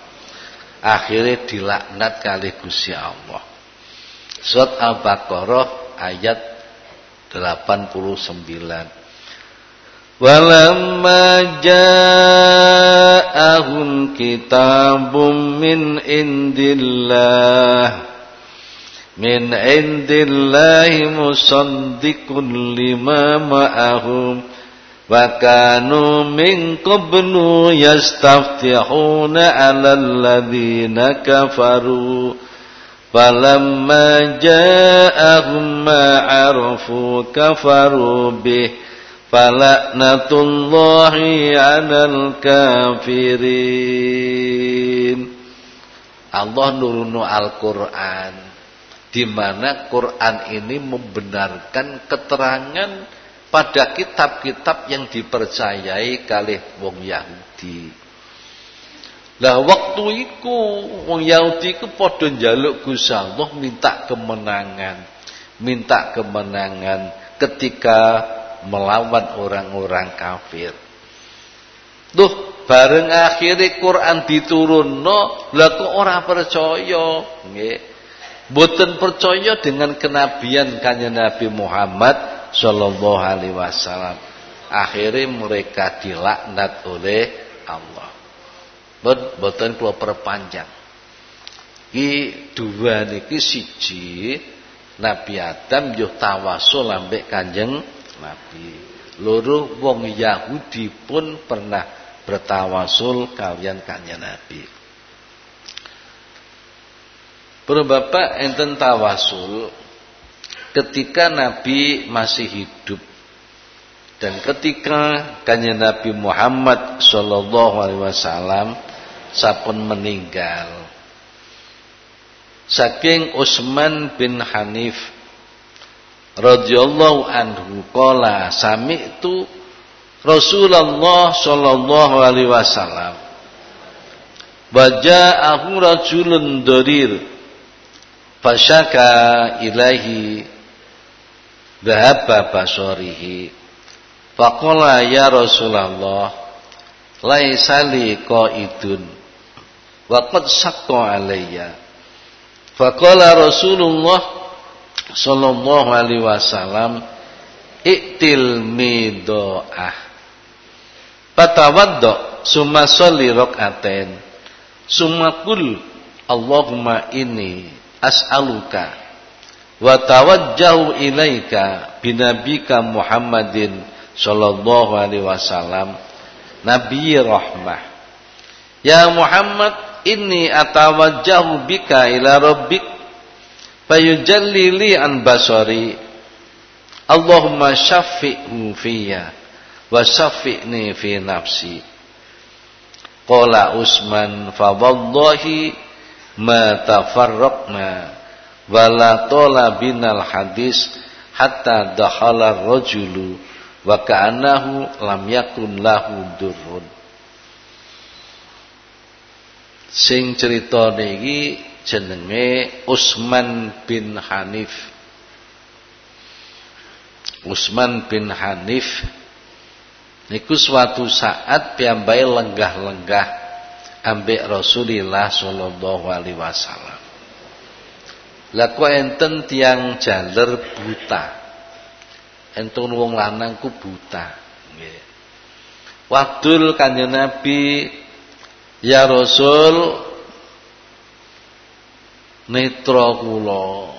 Akhirnya dilaknat kali Gusti Allah. Surat Al-Baqarah ayat 89. Walamma ja'ahum kitabum min indillah min indillahi musaddiqun lima ma'ahum وكانوا من قبل يستفتحون على الذين كفروا فلما جاءهم ما عرفوا كفروا به فلعنة الله على الكافرين Allah nurunu Al-Quran di mana Quran ini membenarkan keterangan pada kitab-kitab yang dipercayai kali wong Yahudi. Lah waktu iku wong Yahudi iku padha njaluk Gusti Allah minta kemenangan, minta kemenangan ketika melawan orang-orang kafir. Duh, bareng akhirnya Quran diturunno, lah kok ora percaya, nggih. Boten percaya dengan kenabian kanjeng Nabi Muhammad Sallallahu Alaihi Wasallam. Akhirnya mereka dilaknat oleh Allah. Boten kula perpanjang. Ki dua niki siji Nabi Adam yo tawasul ambek Kanjeng Nabi. Loro wong Yahudi pun pernah bertawasul kalian Kanjeng Nabi. Para bapak enten tawasul ketika Nabi masih hidup dan ketika kanjeng Nabi Muhammad sallallahu alaihi wasallam sampun meninggal saking Utsman bin Hanif radhiyallahu anhu qala sami'tu Rasulullah sallallahu alaihi wasallam Baja'ahu rajulun darir Fasyaka ilahi Dhahaba basorihi Faqala ya Rasulullah Laisa li qaidun Wa qad saqqa alayya. Faqala Rasulullah Sallallahu alaihi wasallam Iktil mido'ah. Patawaddo Summa sholli rok'aten Summa kul Allahumma ini As'aluka wa tawajjahu ilaika binabika Muhammadin sallallahu alaihi wasallam. Nabi rahmah. Ya Muhammad inni atawajjahu bika ila rabbik. Fayujallili an basari. Allahumma syafi'hu fiyya wa syafi'ni fi nafsi. Qala Usman fa wallahi ma tafarraqna wala tola binal hadis hatta dakhala rajulu wa ka'annahu lam yakun lahu durrun. Sing cerita niki jenenge Usman bin Hanif. Usman bin Hanif niku suatu saat piyambai lenggah-lenggah ambek Rasulullah sallallahu alaihi wasallam. Lah kok enten tiang jaler buta. Enten wong lanang ku buta. Nggih. Wadul kanjeng Nabi ya Rasul netra kula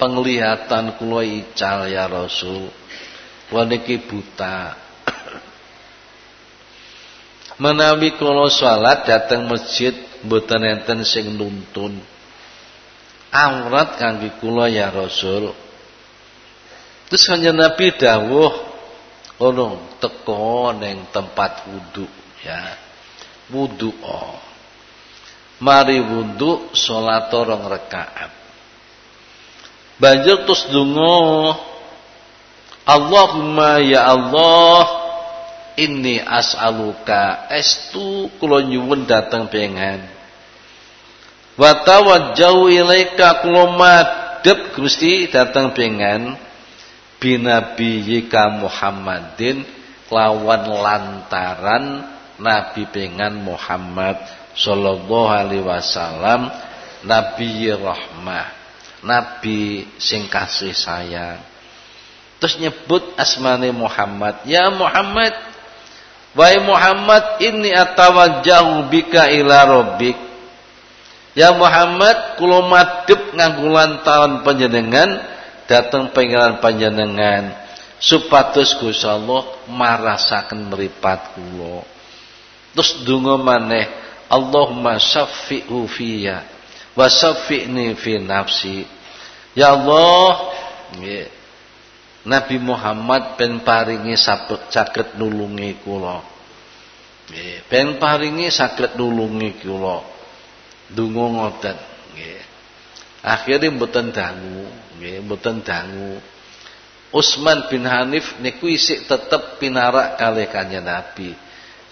penglihatan kula ical ya Rasul waniki buta menawi kula salat dateng masjid mboten enten sing nuntun. Aurat kangge kula ya Rasul. Terus kanjeng Nabi dawuh ono teko ning tempat wudu ya. Wudu oh. mari wudu salat rong rakaat. Banjur terus dungo Allahumma ya Allah ini as'aluka estu kula nyuwun dateng pengen wa tawajjau ilaika kula madhep Gusti dateng pengen binabiyika Muhammadin lawan lantaran Nabi pengen Muhammad sallallahu alaihi wasallam nabi rahmah Nabi sing kasih sayang. Terus nyebut asmane Muhammad. Ya Muhammad. Wahai Muhammad ini atawajjahu bika ila rabbik. Ya Muhammad kula madhep nganggo lantaran panjenengan dateng pangeran panjenengan supados Gusti Allah marasaken mripat kula. Terus donga maneh Allahumma syaffi'u fiyya wasafi'ni fi nafsi ya Allah nggih Nabi Muhammad ben paringi saged nulungi kula. Nggih ben paringi saged nulungi kula. Donga ngoten nggih. Akhire mboten dangu nggih mboten dangu. Utsman bin Hanif niku isik tetep pinarak kalih kanjeng Nabi.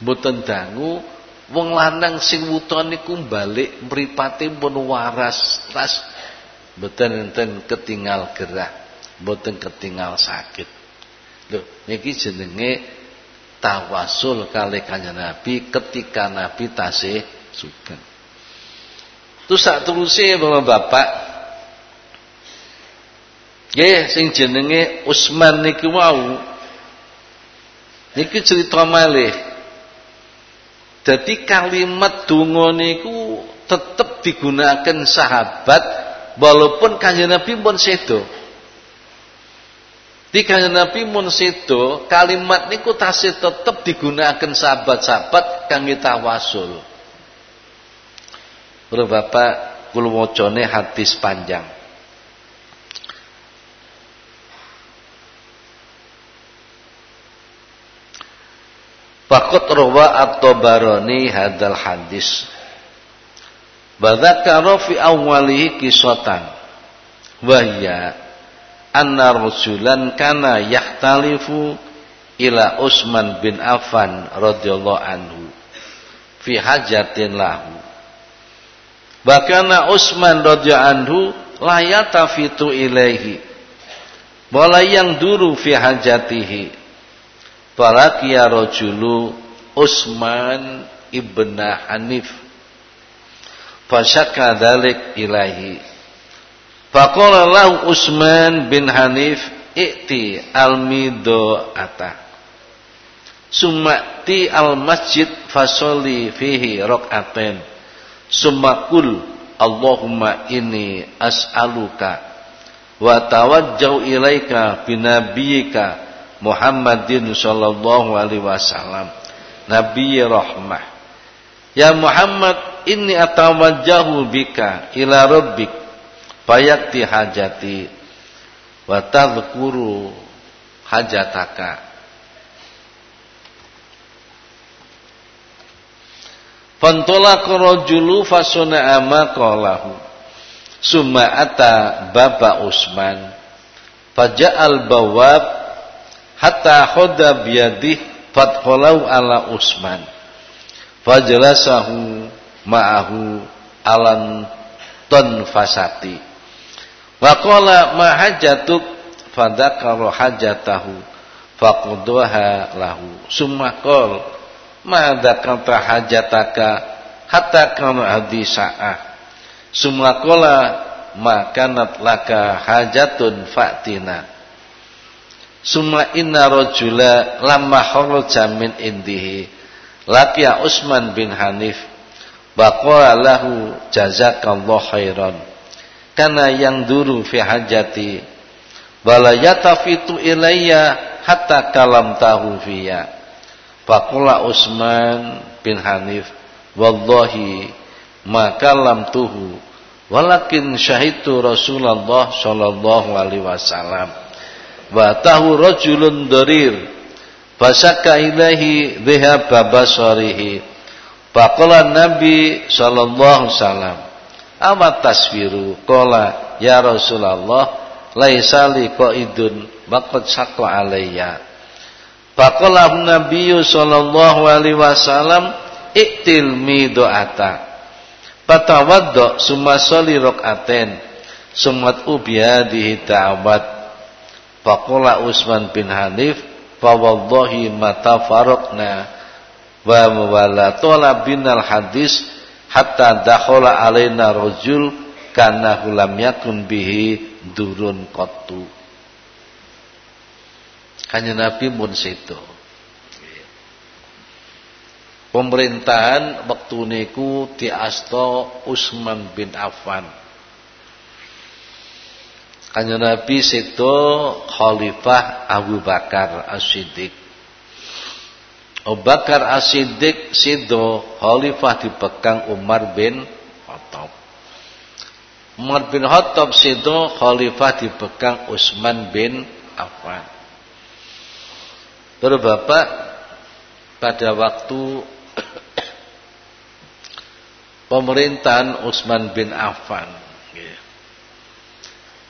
Mboten dangu Wong lanang sing wuta niku balik mripate pun waras, ras. Mboten ketinggal gerah, mboten ketinggal sakit. Lho, niki jenenge tawasul kali kanjeng Nabi ketika Nabi tasih sugeng. Terus sak teruse Bapak Nggih sing jenenge Usman niki wau niki cerita malih jadi kalimat donga niku tetap digunakan sahabat walaupun kanjeng Nabi pun sedo. Di kanjeng Nabi pun sedo, kalimat niku tasih tetap digunakan sahabat-sahabat kangge tawasul. Lho Bapak kula hadis panjang. Fakut rawa at-Tabarani hadal hadis. Badzakara fi awwalihi kisatan. Wahya anna rasulan kana yahtalifu ila Utsman bin Affan radhiyallahu anhu fi hajatin lahu. Bakana Utsman radhiyallahu anhu la yatafitu ilaihi. Wala yang duru fi hajatihi Falakiya rojulu Usman ibn Hanif Fasyaka dalik ilahi Faqala lahu Usman bin Hanif I'ti al-mido ata. Sumati al-masjid Fasoli fihi rok'aten Sumakul Allahumma inni as'aluka Wa tawajjau ilaika binabiyika Muhammadin sallallahu alaihi wasallam. Nabi rahmah. Ya Muhammad inni atawajjahu bika ila fayakti hajati wa tadhkuru hajataka. Fantolaqa rajulu fasuna ma qalahu summa ata baba Usman. Faja'al bawab hatta khoda biyadih fatqalau ala Usman. Fajlasahu ma'ahu alan ton fasati wa qala ma hajatuk fadzakara hajatahu faqadaha lahu. Summa qala ma dzakarta hajataka hatta kana hadi sa'ah? Summa qala ma kanat laka hajatun fa'tina. Summa inna rajula lamma kharaja min indihi laqiya Utsman bin Hanif Baqala lahu jazakallahu khairan. Karena yang dulu fi hajati wala yatafitu ilayya hatta kalam tahu fiya. Faqala Utsman bin Hanif wallahi ma kalam tuhu walakin syahidtu Rasulullah sallallahu alaihi wasallam. Wa tahu rajulun darir fasaka ilahi dhahaba basarihi. Faqala Nabi sallallahu alaihi wasallam, "Amat tasfiru?" Qala, "Ya Rasulullah, laisa li qaidun maqad saqqa alayya." Faqala Nabi sallallahu alaihi wasallam, "Iktil mi do'ata." Fatawaddo summa sholli rak'atain sumat ubiyadihi ta'awad. Faqala Utsman bin Hanif, "Fa wallahi mata faraqna." wa wala tola binal hadis hatta dakhala alaina rajul kana lam yakun bihi durun qattu Kanjeng Nabi pun situ Pemerintahan waktu niku diasto Utsman bin Affan. Kanjeng Nabi situ Khalifah Abu Bakar As-Siddiq. Abu Bakar As-Siddiq sido khalifah dipegang Umar bin Khattab. Umar bin Khattab sido khalifah dipegang Utsman bin Affan. Berbapak pada waktu pemerintahan Utsman bin Affan.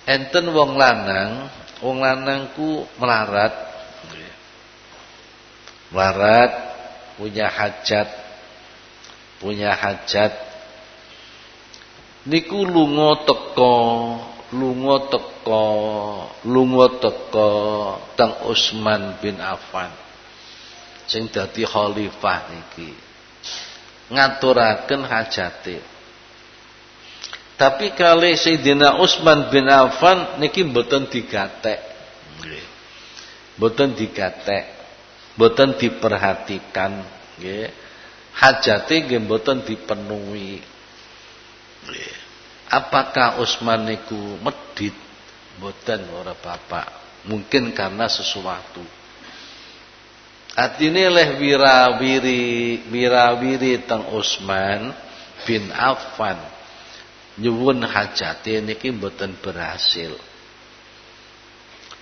Enten wong lanang, wong lanangku melarat Warat punya hajat. Punya hajat. Niku lunga teko lunga teko lunga teko teng Utsman bin Affan. Sing dadi khalifah niki. Ngaturaken hajate. Tapi kali Sayyidina Utsman bin Affan niki mboten digatek. Mboten digatek boten diperhatikan nggih. Hajate nggih dipenuhi. Apakah Utsman niku medit? Boten ora bapak. Mungkin karena sesuatu. Artinya leh wirawiri wirawiri teng Utsman bin Affan. Nyuwun hajate niki mboten berhasil.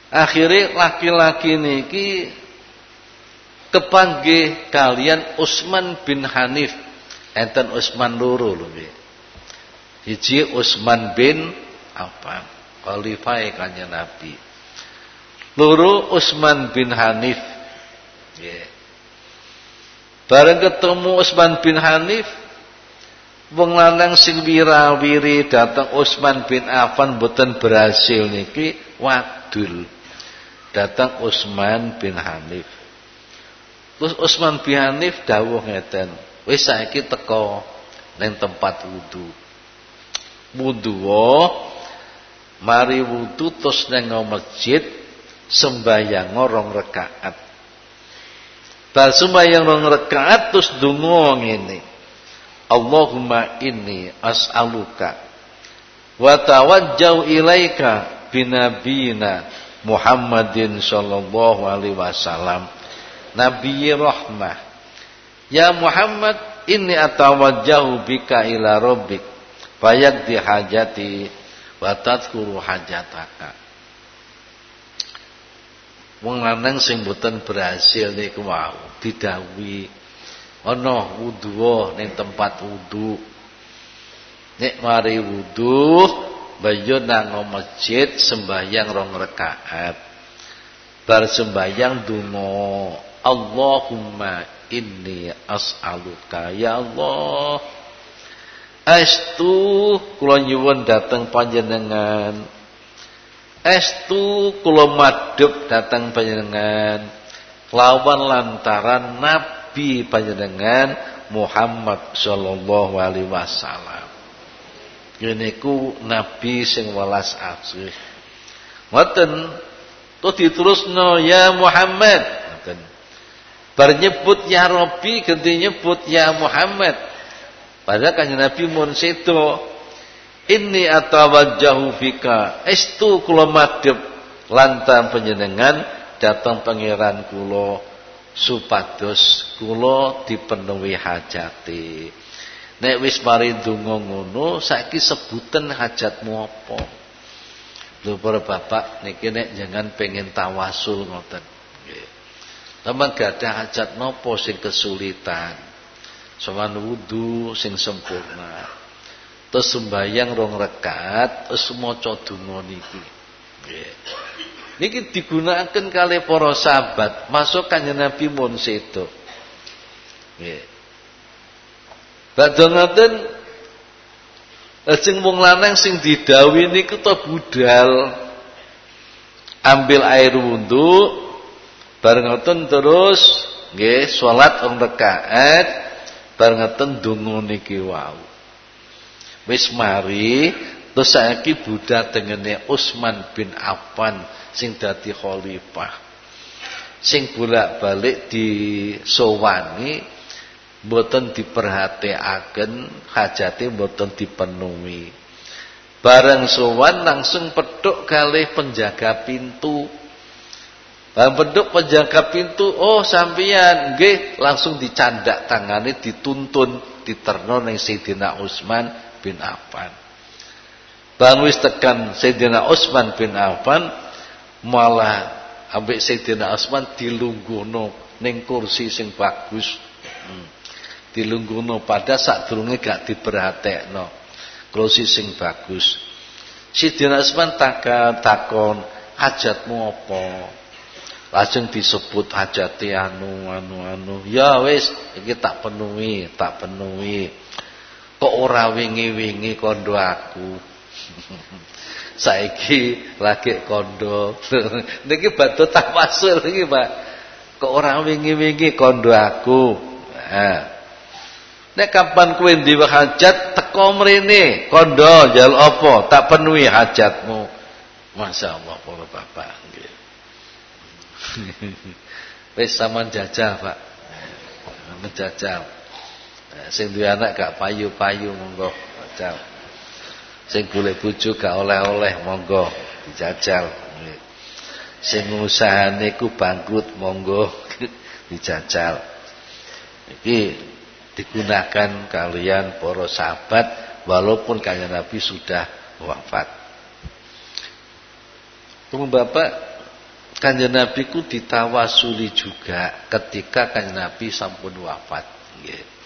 Akhirnya laki-laki niki kepanggih kalian Utsman bin Hanif. Enten Utsman loro lho hiji Utsman bin Affan khalifah kanjeng Nabi. Loro Utsman bin Hanif. Nggih. Bareng ketemu Utsman bin Hanif wong lanang sing wirawiri datang Utsman bin Affan boten berhasil niki wadul. Datang Utsman bin Hanif Terus Utsman bin Hanif dawuh ngeten, wis saiki teko ning tempat wudu. Wudu mari wudu terus ning masjid sembahyang rong rakaat. Bar sembahyang rong rakaat terus donga ngene. Allahumma inni as'aluka wa tawajjau ilaika binabiyina Muhammadin sallallahu alaihi wasallam Nabi rahmah. Ya Muhammad, inni atawajjahu bika ila rabbik. Fayaqdi hajati wa tadhkuru hajataka. Wong lanang sing berhasil niku wau didhawuhi. Ana wudu ning tempat wudu. Nek mari wudu bayo nang masjid sembahyang rong rakaat. Bar sembahyang donga Allahumma inni as'aluka ya Allah Estu kula nyuwun dateng panjenengan Estu kula madhep dateng panjenengan lawan lantaran nabi panjenengan Muhammad sallallahu alaihi wasallam. Yeniku nabi sing welas asih. Ngoten to diterusno ya Muhammad ngoten. Bar nyebut ya Rabbi ganti nyebut ya Muhammad. Padahal kan Nabi mun sedo Inni atawajjahu fika estu kula madhep lantan panjenengan datang pangeran kula supados kula dipenuhi hajate. Nek wis mari donga ngono saiki sebutan hajatmu apa? Lho para bapak niki nek jangan pengen tawasul ngoten. Taman gadah hajat napa sing kesulitan? Sowan wudu sing sempurna. Terus sembahyang rong rekat terus maca donga niki. Nggih. Niki digunakan kali para sahabat masuk kanjeng Nabi mun sedo nggih. Badhe ngoten sing wong lanang sing didhawuhi niku to budal. Ambil air wudhu bareng ngoten terus nggih salat rong rakaat bareng ngoten donga niki wau Wis mari terus saiki budal dengene Utsman bin Affan sing dadi khalifah. Sing bolak-balik disowani mboten diperhatikaken hajate mboten dipenuhi. Bareng sowan langsung peduk kalih penjaga pintu. Peduk penjaga pintu, oh sampeyan nggih langsung dicandak tangane dituntun diterno ning Sayyidina Utsman bin Affan. Bang wis tekan Sayyidina Utsman bin Affan malah ambek Sayyidina Utsman dilungguhno ning kursi sing bagus. Hmm. Dilungguhno pada sadurunge gak diperhatekno. Kursi sing bagus. Sayyidina Utsman takon hajatmu apa? Lajeng disebut hajati anu anu anu. Ya wis iki tak penuhi, tak penuhi. Kok ora wingi-wingi kondo aku. Saiki lagi kondo. niki batu tawasul iki, Pak. Kok ora wingi-wingi kondo aku. Nah. Nek kapan kowe ndiwe hajat teko mrene, kondo jal apa? Tak penuhi hajatmu. Masya Allah para bapak nggih. Wis sampean jajal, Pak. Menjajal. Eh, sing duwe anak gak payu-payu monggo jajal. Sing golek bojo gak oleh-oleh monggo dijajal. Sing usahane ku bangkrut monggo dijajal. Iki digunakan kalian para sahabat walaupun kanjeng Nabi sudah wafat. Tunggu Bapak kanjeng Nabi ku ditawasuli juga ketika kanjeng Nabi sampun wafat. Nggih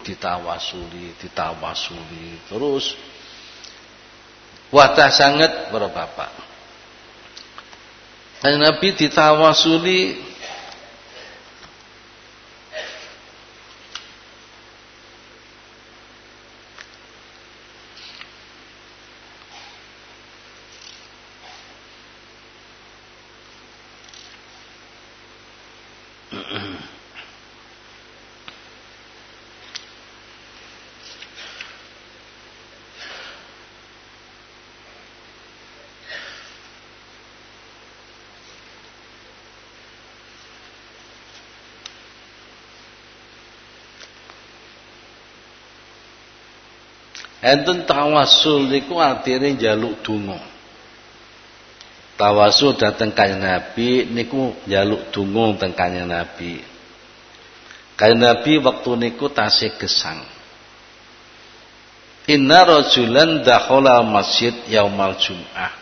ditawasuli, ditawasuli terus watah sangat para bapak. Dan Nabi ditawasuli Enten tawasul niku artine njaluk donga. Tawasul dateng kanjeng Nabi niku njaluk donga teng kanjeng Nabi. Kanjeng Nabi waktu niku tasih gesang. Inna rajulan dakhala masjid yaumal jum'ah.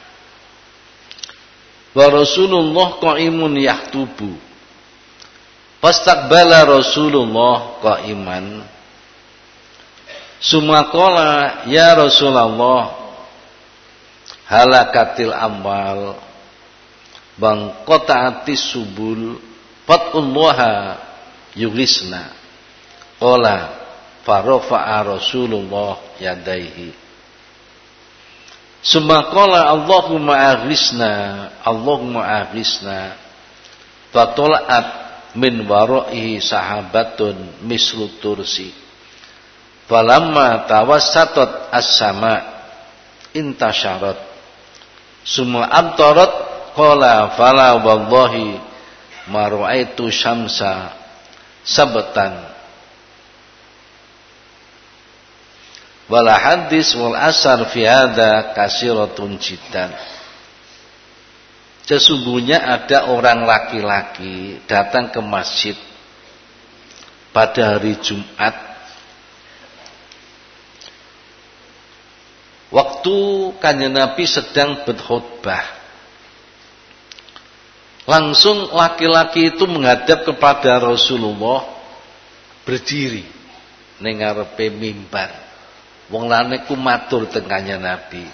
Wa Rasulullah qa'imun yahtubu. Fastaqbala Rasulullah qa'iman. Sumakola ya Rasulullah halakatil amal bang ati subul fatullaha yugisna Qala farofa'a Rasulullah yadaihi. Summa qala Allahumma aghisna Allahumma aghisna Fatola'at min wara'ihi sahabatun mislu tursi Falamma tawassatat as-sama intasyarat. Summa abtarat qala fala wallahi ma ra'aitu syamsa sabatan wala hadis wal asar fi hadza kasiratun jiddan. Sesungguhnya ada orang laki-laki datang ke masjid pada hari Jumat waktu kanjeng Nabi sedang berkhutbah langsung laki-laki itu menghadap kepada Rasulullah berdiri nengarepe mimbar Wong lanang ku matur tengahnya Nabi.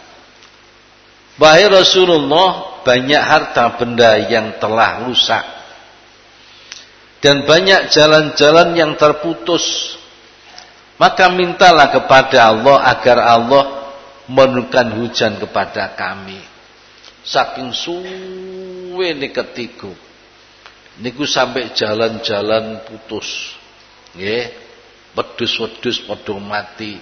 Wahai Rasulullah, banyak harta benda yang telah rusak. Dan banyak jalan-jalan yang terputus. Maka mintalah kepada Allah agar Allah menurunkan hujan kepada kami. Saking suwe ketiku. Niku sampai jalan-jalan putus. Nggih. Wedus-wedus padha mati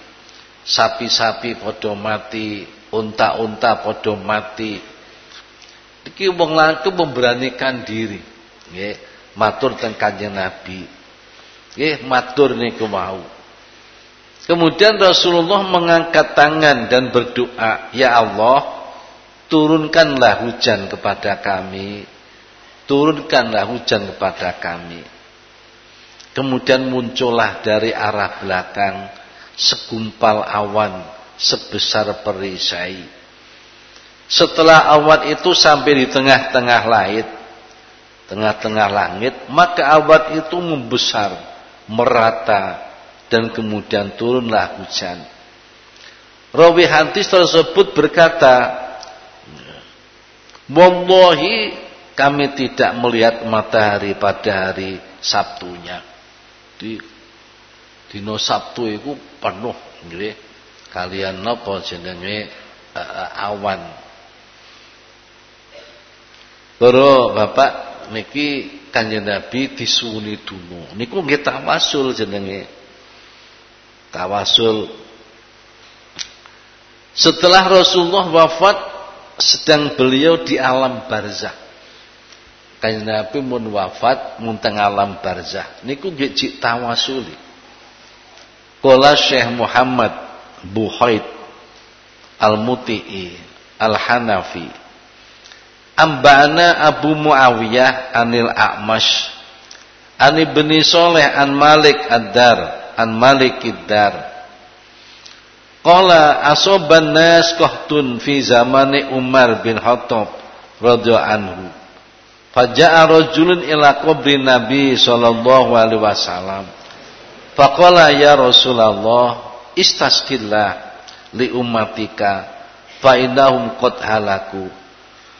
sapi-sapi padha mati, unta-unta padha mati. Iki wong memberanikan diri. Nggih, matur teng Kanjeng Nabi. Nggih, matur niku mau. Kemudian Rasulullah mengangkat tangan dan berdoa, "Ya Allah, turunkanlah hujan kepada kami. Turunkanlah hujan kepada kami." Kemudian muncullah dari arah belakang segumpal awan sebesar perisai. Setelah awan itu sampai di tengah-tengah langit, tengah-tengah langit, maka awan itu membesar, merata, dan kemudian turunlah hujan. Rawi hadis tersebut berkata, Wallahi kami tidak melihat matahari pada hari Sabtunya. Di dina Sabtu iku penuh nggih kalian napa jenenge uh, awan. Para bapak niki Kanjeng Nabi disuwuni dungo. Niku nggih tawasul jenenge. Tawasul. Setelah Rasulullah wafat sedang beliau di alam barzah. Kanjeng Nabi mun wafat mun teng alam barzah. Niku nggih cik tawasuli. Qala Syekh Muhammad Buhaid Al-Muti'i Al-Hanafi Ambana Abu Muawiyah Anil A'mash An Ibni Soleh An Malik Ad-Dar An Malik Ad-Dar Qala asoban nas qahtun fi zamani Umar bin Khattab radhiyallahu anhu Faja'a rajulun ila qabri Nabi sallallahu alaihi wasallam Faqala ya Rasulullah istasqillah li ummatika fa innahum qad halaku.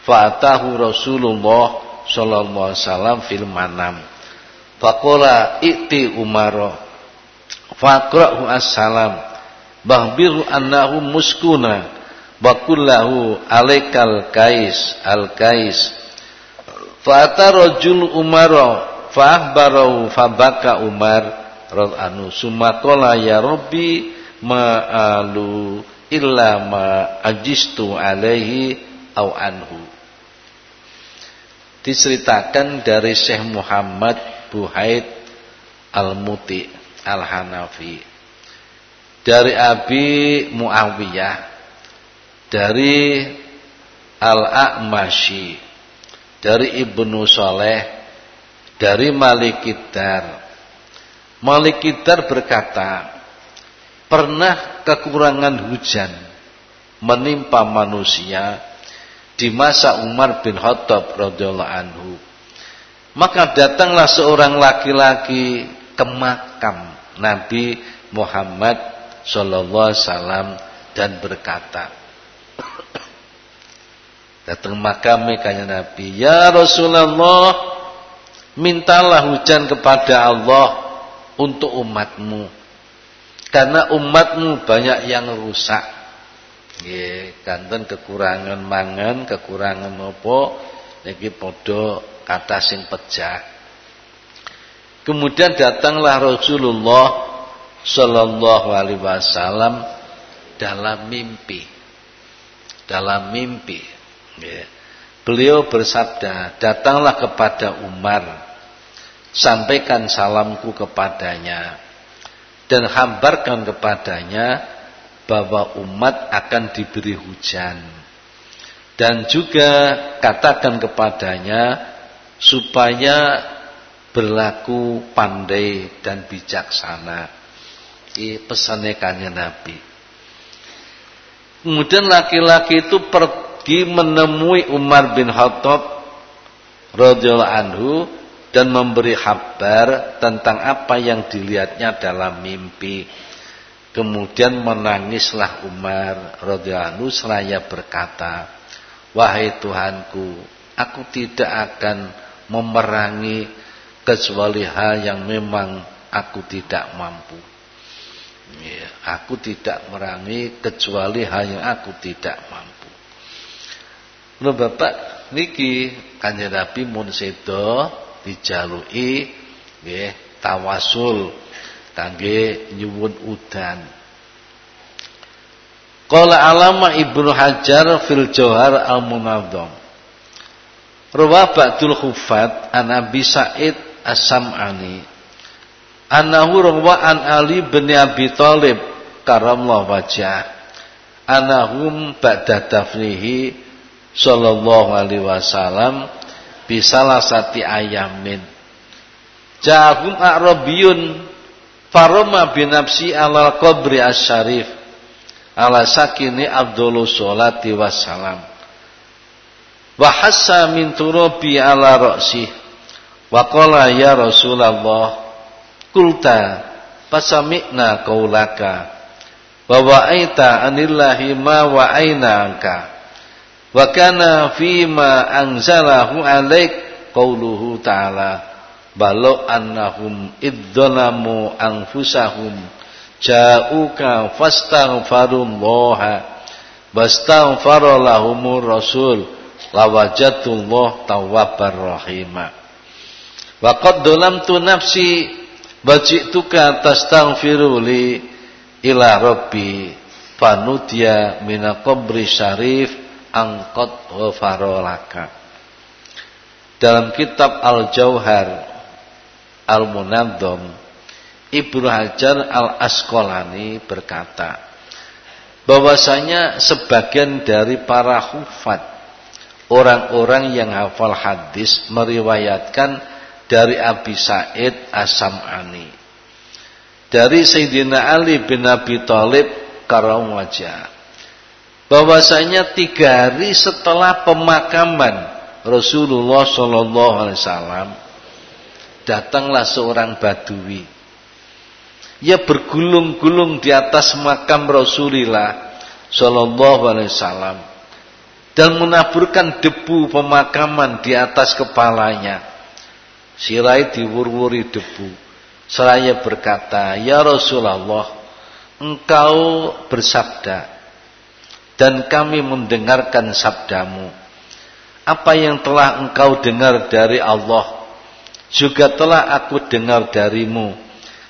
Fa atahu Rasulullah sallallahu alaihi wasallam fil manam. Faqala i'ti Umar faqra'hu assalam. Bahbiru annahu muskuna. Wa kullahu alaikal kais al kais fa atarajul Umar fa ahbarahu fa baka Umar anu sumakola ya Robbi ma'alu illa ma ajistu alaihi au anhu. Diceritakan dari Syekh Muhammad Buhaid Al-Muti Al-Hanafi. Dari Abi Muawiyah dari Al-A'mashi dari Ibnu Soleh dari Malikidar. Malik Kitar berkata, pernah kekurangan hujan menimpa manusia di masa Umar bin Khattab radhiyallahu anhu. Maka datanglah seorang laki-laki ke makam Nabi Muhammad wasallam dan berkata Datang makam kanya Nabi, "Ya Rasulullah, mintalah hujan kepada Allah untuk umatmu. Karena umatmu banyak yang rusak." Nggih, kanten kekurangan mangan, kekurangan apa niki padha kata sing pejah. Kemudian datanglah Rasulullah sallallahu alaihi wasallam dalam mimpi. Dalam mimpi. Ya. Beliau bersabda, "Datanglah kepada Umar, sampaikan salamku kepadanya dan hambarkan kepadanya bahwa umat akan diberi hujan dan juga katakan kepadanya supaya berlaku pandai dan bijaksana. Ini pesannya Nabi. Kemudian laki-laki itu pergi menemui Umar bin Khattab radhiyallahu anhu dan memberi kabar tentang apa yang dilihatnya dalam mimpi. Kemudian menangislah Umar radhiyallahu seraya berkata, "Wahai Tuhanku, aku tidak akan memerangi kecuali hal yang memang aku tidak mampu." Ya, aku tidak merangi kecuali hal yang aku tidak mampu. Lho Bapak niki Kanjeng Nabi mun sedo dijalui nggih tawasul kangge nyuwun udan. Qala alama Ibnu Hajar fil Jauhar al-Munadzam. Rawa Ba'dul Khufat an Abi Sa'id As-Sam'ani. Anahu rawa an Ali bin Abi Thalib karamullah wajah. Anahum ba'da dafnihi sallallahu alaihi wasallam bisalasati ayamin. Jahum a'rabiyun Faroma binafsi ala qabri asyarif ala sakini abdullu sholati wassalam. Wahassa min turabi ala ra'si. Wa qala ya Rasulullah kulta pasami'na qaulaka wa wa'aita anillahi ma wa'aina anka wa kana fima anzalahu alaik qauluhu ta'ala balu annahum idzalamu anfusahum ja'uka fastaghfirullaha wastaghfara lahumur rasul lawajatullah tawwabar rahima wa qad dalamtu nafsi baji'tuka tastaghfiru li ila rabbi fanudia mina qabri syarif angkot ghafarolaka dalam kitab Al-Jauhar Al-Munadzam Ibnu Hajar Al-Asqalani berkata bahwasanya sebagian dari para hufat orang-orang yang hafal hadis meriwayatkan dari Abi Said As-Sam'ani dari Sayyidina Ali bin Abi Thalib karam wajah bahwasanya tiga hari setelah pemakaman Rasulullah Shallallahu Alaihi Wasallam datanglah seorang badui. Ia bergulung-gulung di atas makam Rasulullah Shallallahu Alaihi Wasallam dan menaburkan debu pemakaman di atas kepalanya. Sirai diwur-wuri debu. Seraya berkata, Ya Rasulullah, engkau bersabda dan kami mendengarkan sabdamu. Apa yang telah engkau dengar dari Allah juga telah aku dengar darimu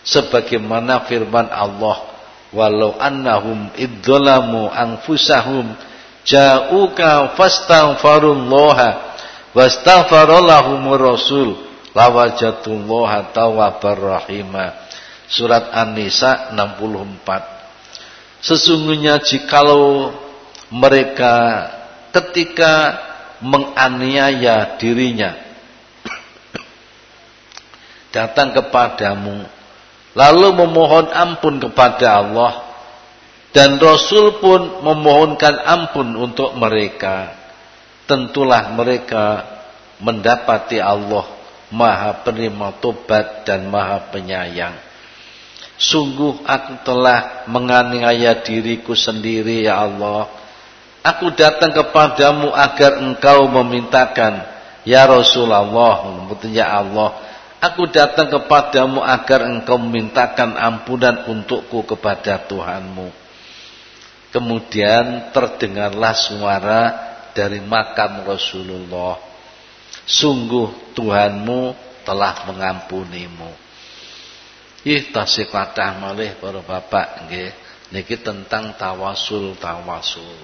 sebagaimana firman Allah walau annahum idzalamu anfusahum ja'uka fastaghfirullaha wastaghfarallahumur rasul lawajatullaha tawwabar rahima surat An-Nisa 64 sesungguhnya jikalau mereka ketika menganiaya dirinya datang kepadamu lalu memohon ampun kepada Allah dan Rasul pun memohonkan ampun untuk mereka tentulah mereka mendapati Allah maha penerima tobat dan maha penyayang sungguh aku telah menganiaya diriku sendiri ya Allah aku datang kepadamu agar engkau memintakan ya Rasulullah ya Allah Aku datang kepadamu agar engkau memintakan ampunan untukku kepada Tuhanmu. Kemudian terdengarlah suara dari makam Rasulullah. Sungguh Tuhanmu telah mengampunimu. Ih tasik kathah malih para bapak nggih. Niki tentang tawasul tawasul.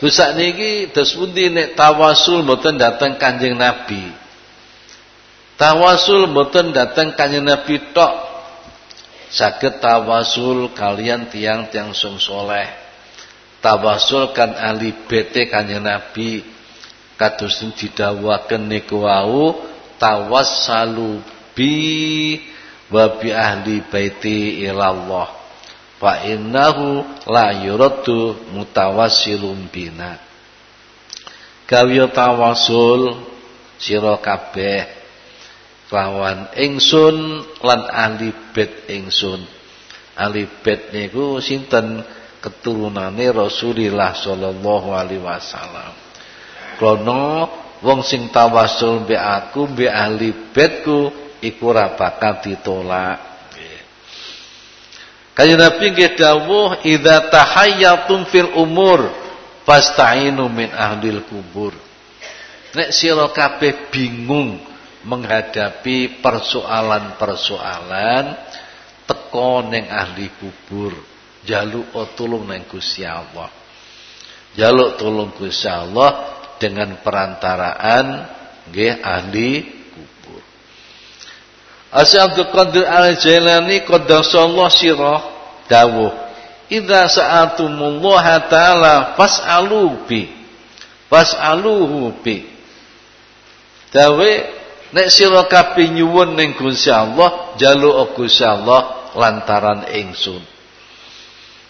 Bisa niki dos pundi nek tawasul mboten datang Kanjeng Nabi. Tawasul mboten datang kanjeng Nabi tok. Saged tawasul kalian tiang-tiang sung soleh. Tawasul kan ahli bete kanjeng Nabi kados didhawuhaken niku wau tawassalu bi wa bi ahli baiti ilallah. Fa innahu la yuraddu mutawassilun bina. Gawe tawasul sira kabeh lawan ingsun lan ahli bait ingsun ahli bait niku sinten keturunane Rasulullah sallallahu alaihi wasallam krana wong sing tawasul mbek aku mbek ahli baitku iku ora bakal ditolak. Kanjeng Nabi nggih dawuh idza tahayyatum fil umur fasta'inu min ahlil kubur. Nek sira kabeh bingung menghadapi persoalan-persoalan teko ning ahli kubur jaluk tulung ning Gusti Allah. Jaluk tulung Gusti Allah dengan perantaraan nggih ahli kubur Asy Abdul Qadir Al-Jailani qaddasallahu sirah dawuh idza sa'atumullaha ta'ala fas'alu bi fas'aluhu bi dawe Nek sira kabeh nyuwun ning Gusti Allah, jaluk Gusti Allah lantaran ingsun.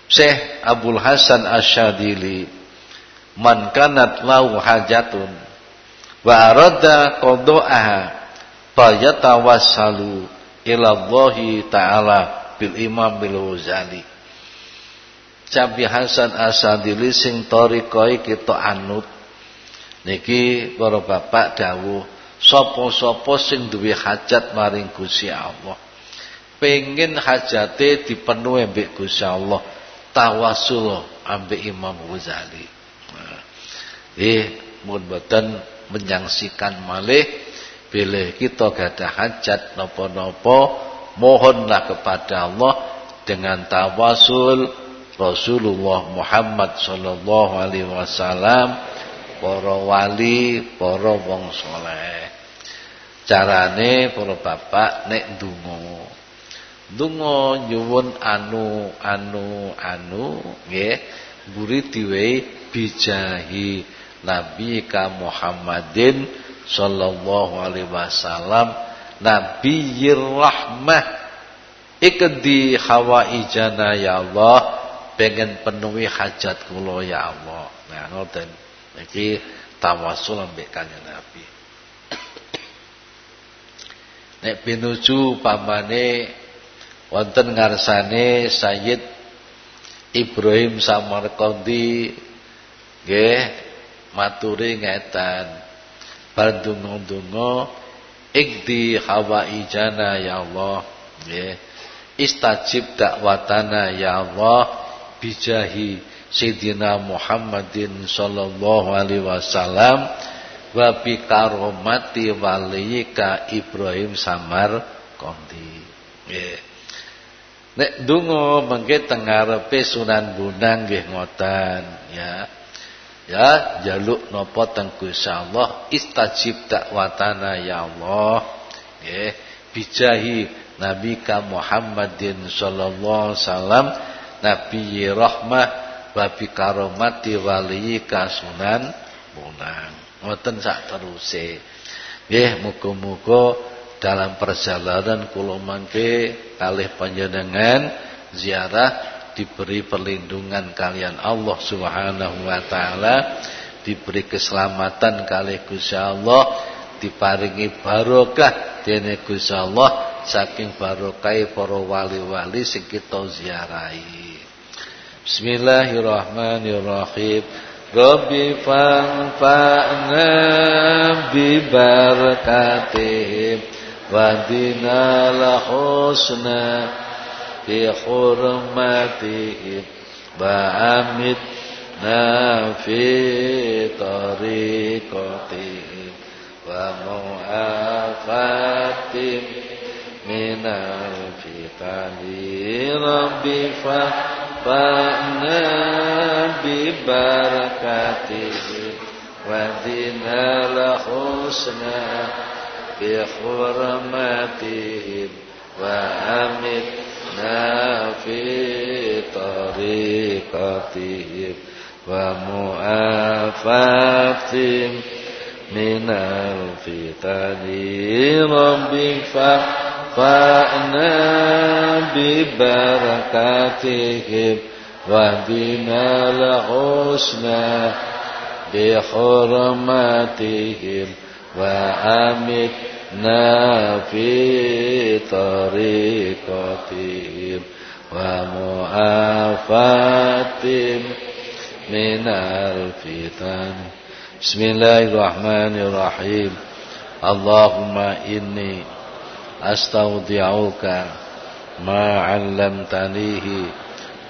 Syekh Abdul Hasan Asyadili man kanat lahu hajatun wa arada qada'aha fayatawassalu ila Allah taala bil Imam bil Ghazali. Cabi Hasan Asyadili sing tarikoi kita anut niki para bapak dawuh Sopo-sopo sing duwe hajat maring Gusti Allah. Pengen hajate dipenuhi mbek Gusti Allah. Tawasul ambek Imam Ghazali. Eh mun boten menyangsikan malih bila kita gada hajat nopo-nopo mohonlah kepada Allah dengan tawasul Rasulullah Muhammad sallallahu alaihi wasallam para wali, para wong saleh. Carane para bapak nek ndonga. Ndonga nyuwun anu anu anu nggih mburi diwehi bijahi Nabi ka Muhammadin sallallahu alaihi wasallam. Nabiyir rahmah. Ikdi hawaijana ya Allah pengen penuhi hajat kula ya Allah. Nah ngoten. Iki tawasul ambek kanjeng Nabi. Nek pinuju pamane wonten ngarsane Sayyid Ibrahim Samarkandi nggih maturi ngetan. Bar donga-donga ikdi hawaijana ya Allah. Nggih. Istajib dakwatana ya Allah bijahi Sayyidina Muhammadin sallallahu alaihi wasallam wa bi karomati walika Ibrahim Samar Kondi nggih. Nek donga mengke tengarepe Sunan Bonang nggih ngoten ya ya jaluk napa teng Gusti Allah. Istajib dakwatana ya Allah. Nggih. Bijahi Nabi ka Muhammadin sallallahu alaihi wasallam. Nabi rahmah wa bi karomati walika Sunan Bonang ngoten sak teruse. Nggih muga-muga dalam perjalanan kula mangke kalih panjenengan ziarah diberi perlindungan kalian Allah Subhanahu wa taala diberi keselamatan kali Gusti Allah diparingi barokah dene Gusti Allah saking barokah para wali-wali sing kita ziarahi. Bismillahirrahmanirrahim. Rabbi fanfa'na bi barakatihim bi hurmati ba'amit nafi tariqati wa mu'afatim minal fitani rabbi fa'na bi barakatihi wa dinal husna bi hurmatihim wa amit وأمتنا في طريقتهم ومؤافاتهم من الفتن. رب فأنا ببركاتهم واهدنا الحسنى بحرماتهم. وأمتنا في طريقتهم ومعافاتهم من الفتن بسم الله الرحمن الرحيم اللهم إني أستودعك ما علمتنيه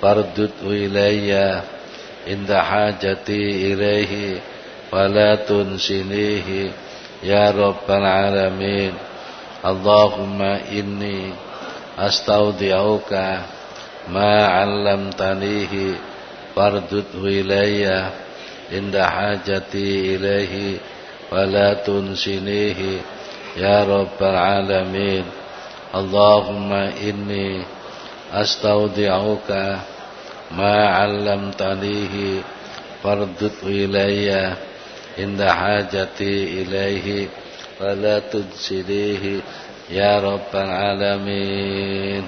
فاردد إلي عند حاجتي إليه ولا تنسنيه يا رب العالمين اللهم إني أستودعك ما علمتنيه فاردده إلي عند حاجتي إليه ولا تنسنيه يا رب العالمين اللهم إني أستودعك ما علمتنيه فاردده إلي inda hajati ilaihi wa la tujsilihi ya rabbal alamin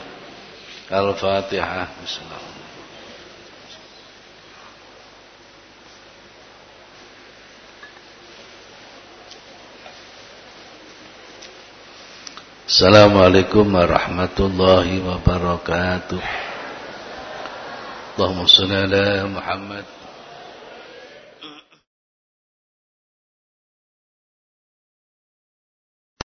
al-fatihah bismillahirrahmanirrahim Assalamualaikum warahmatullahi wabarakatuh Allahumma salli Muhammad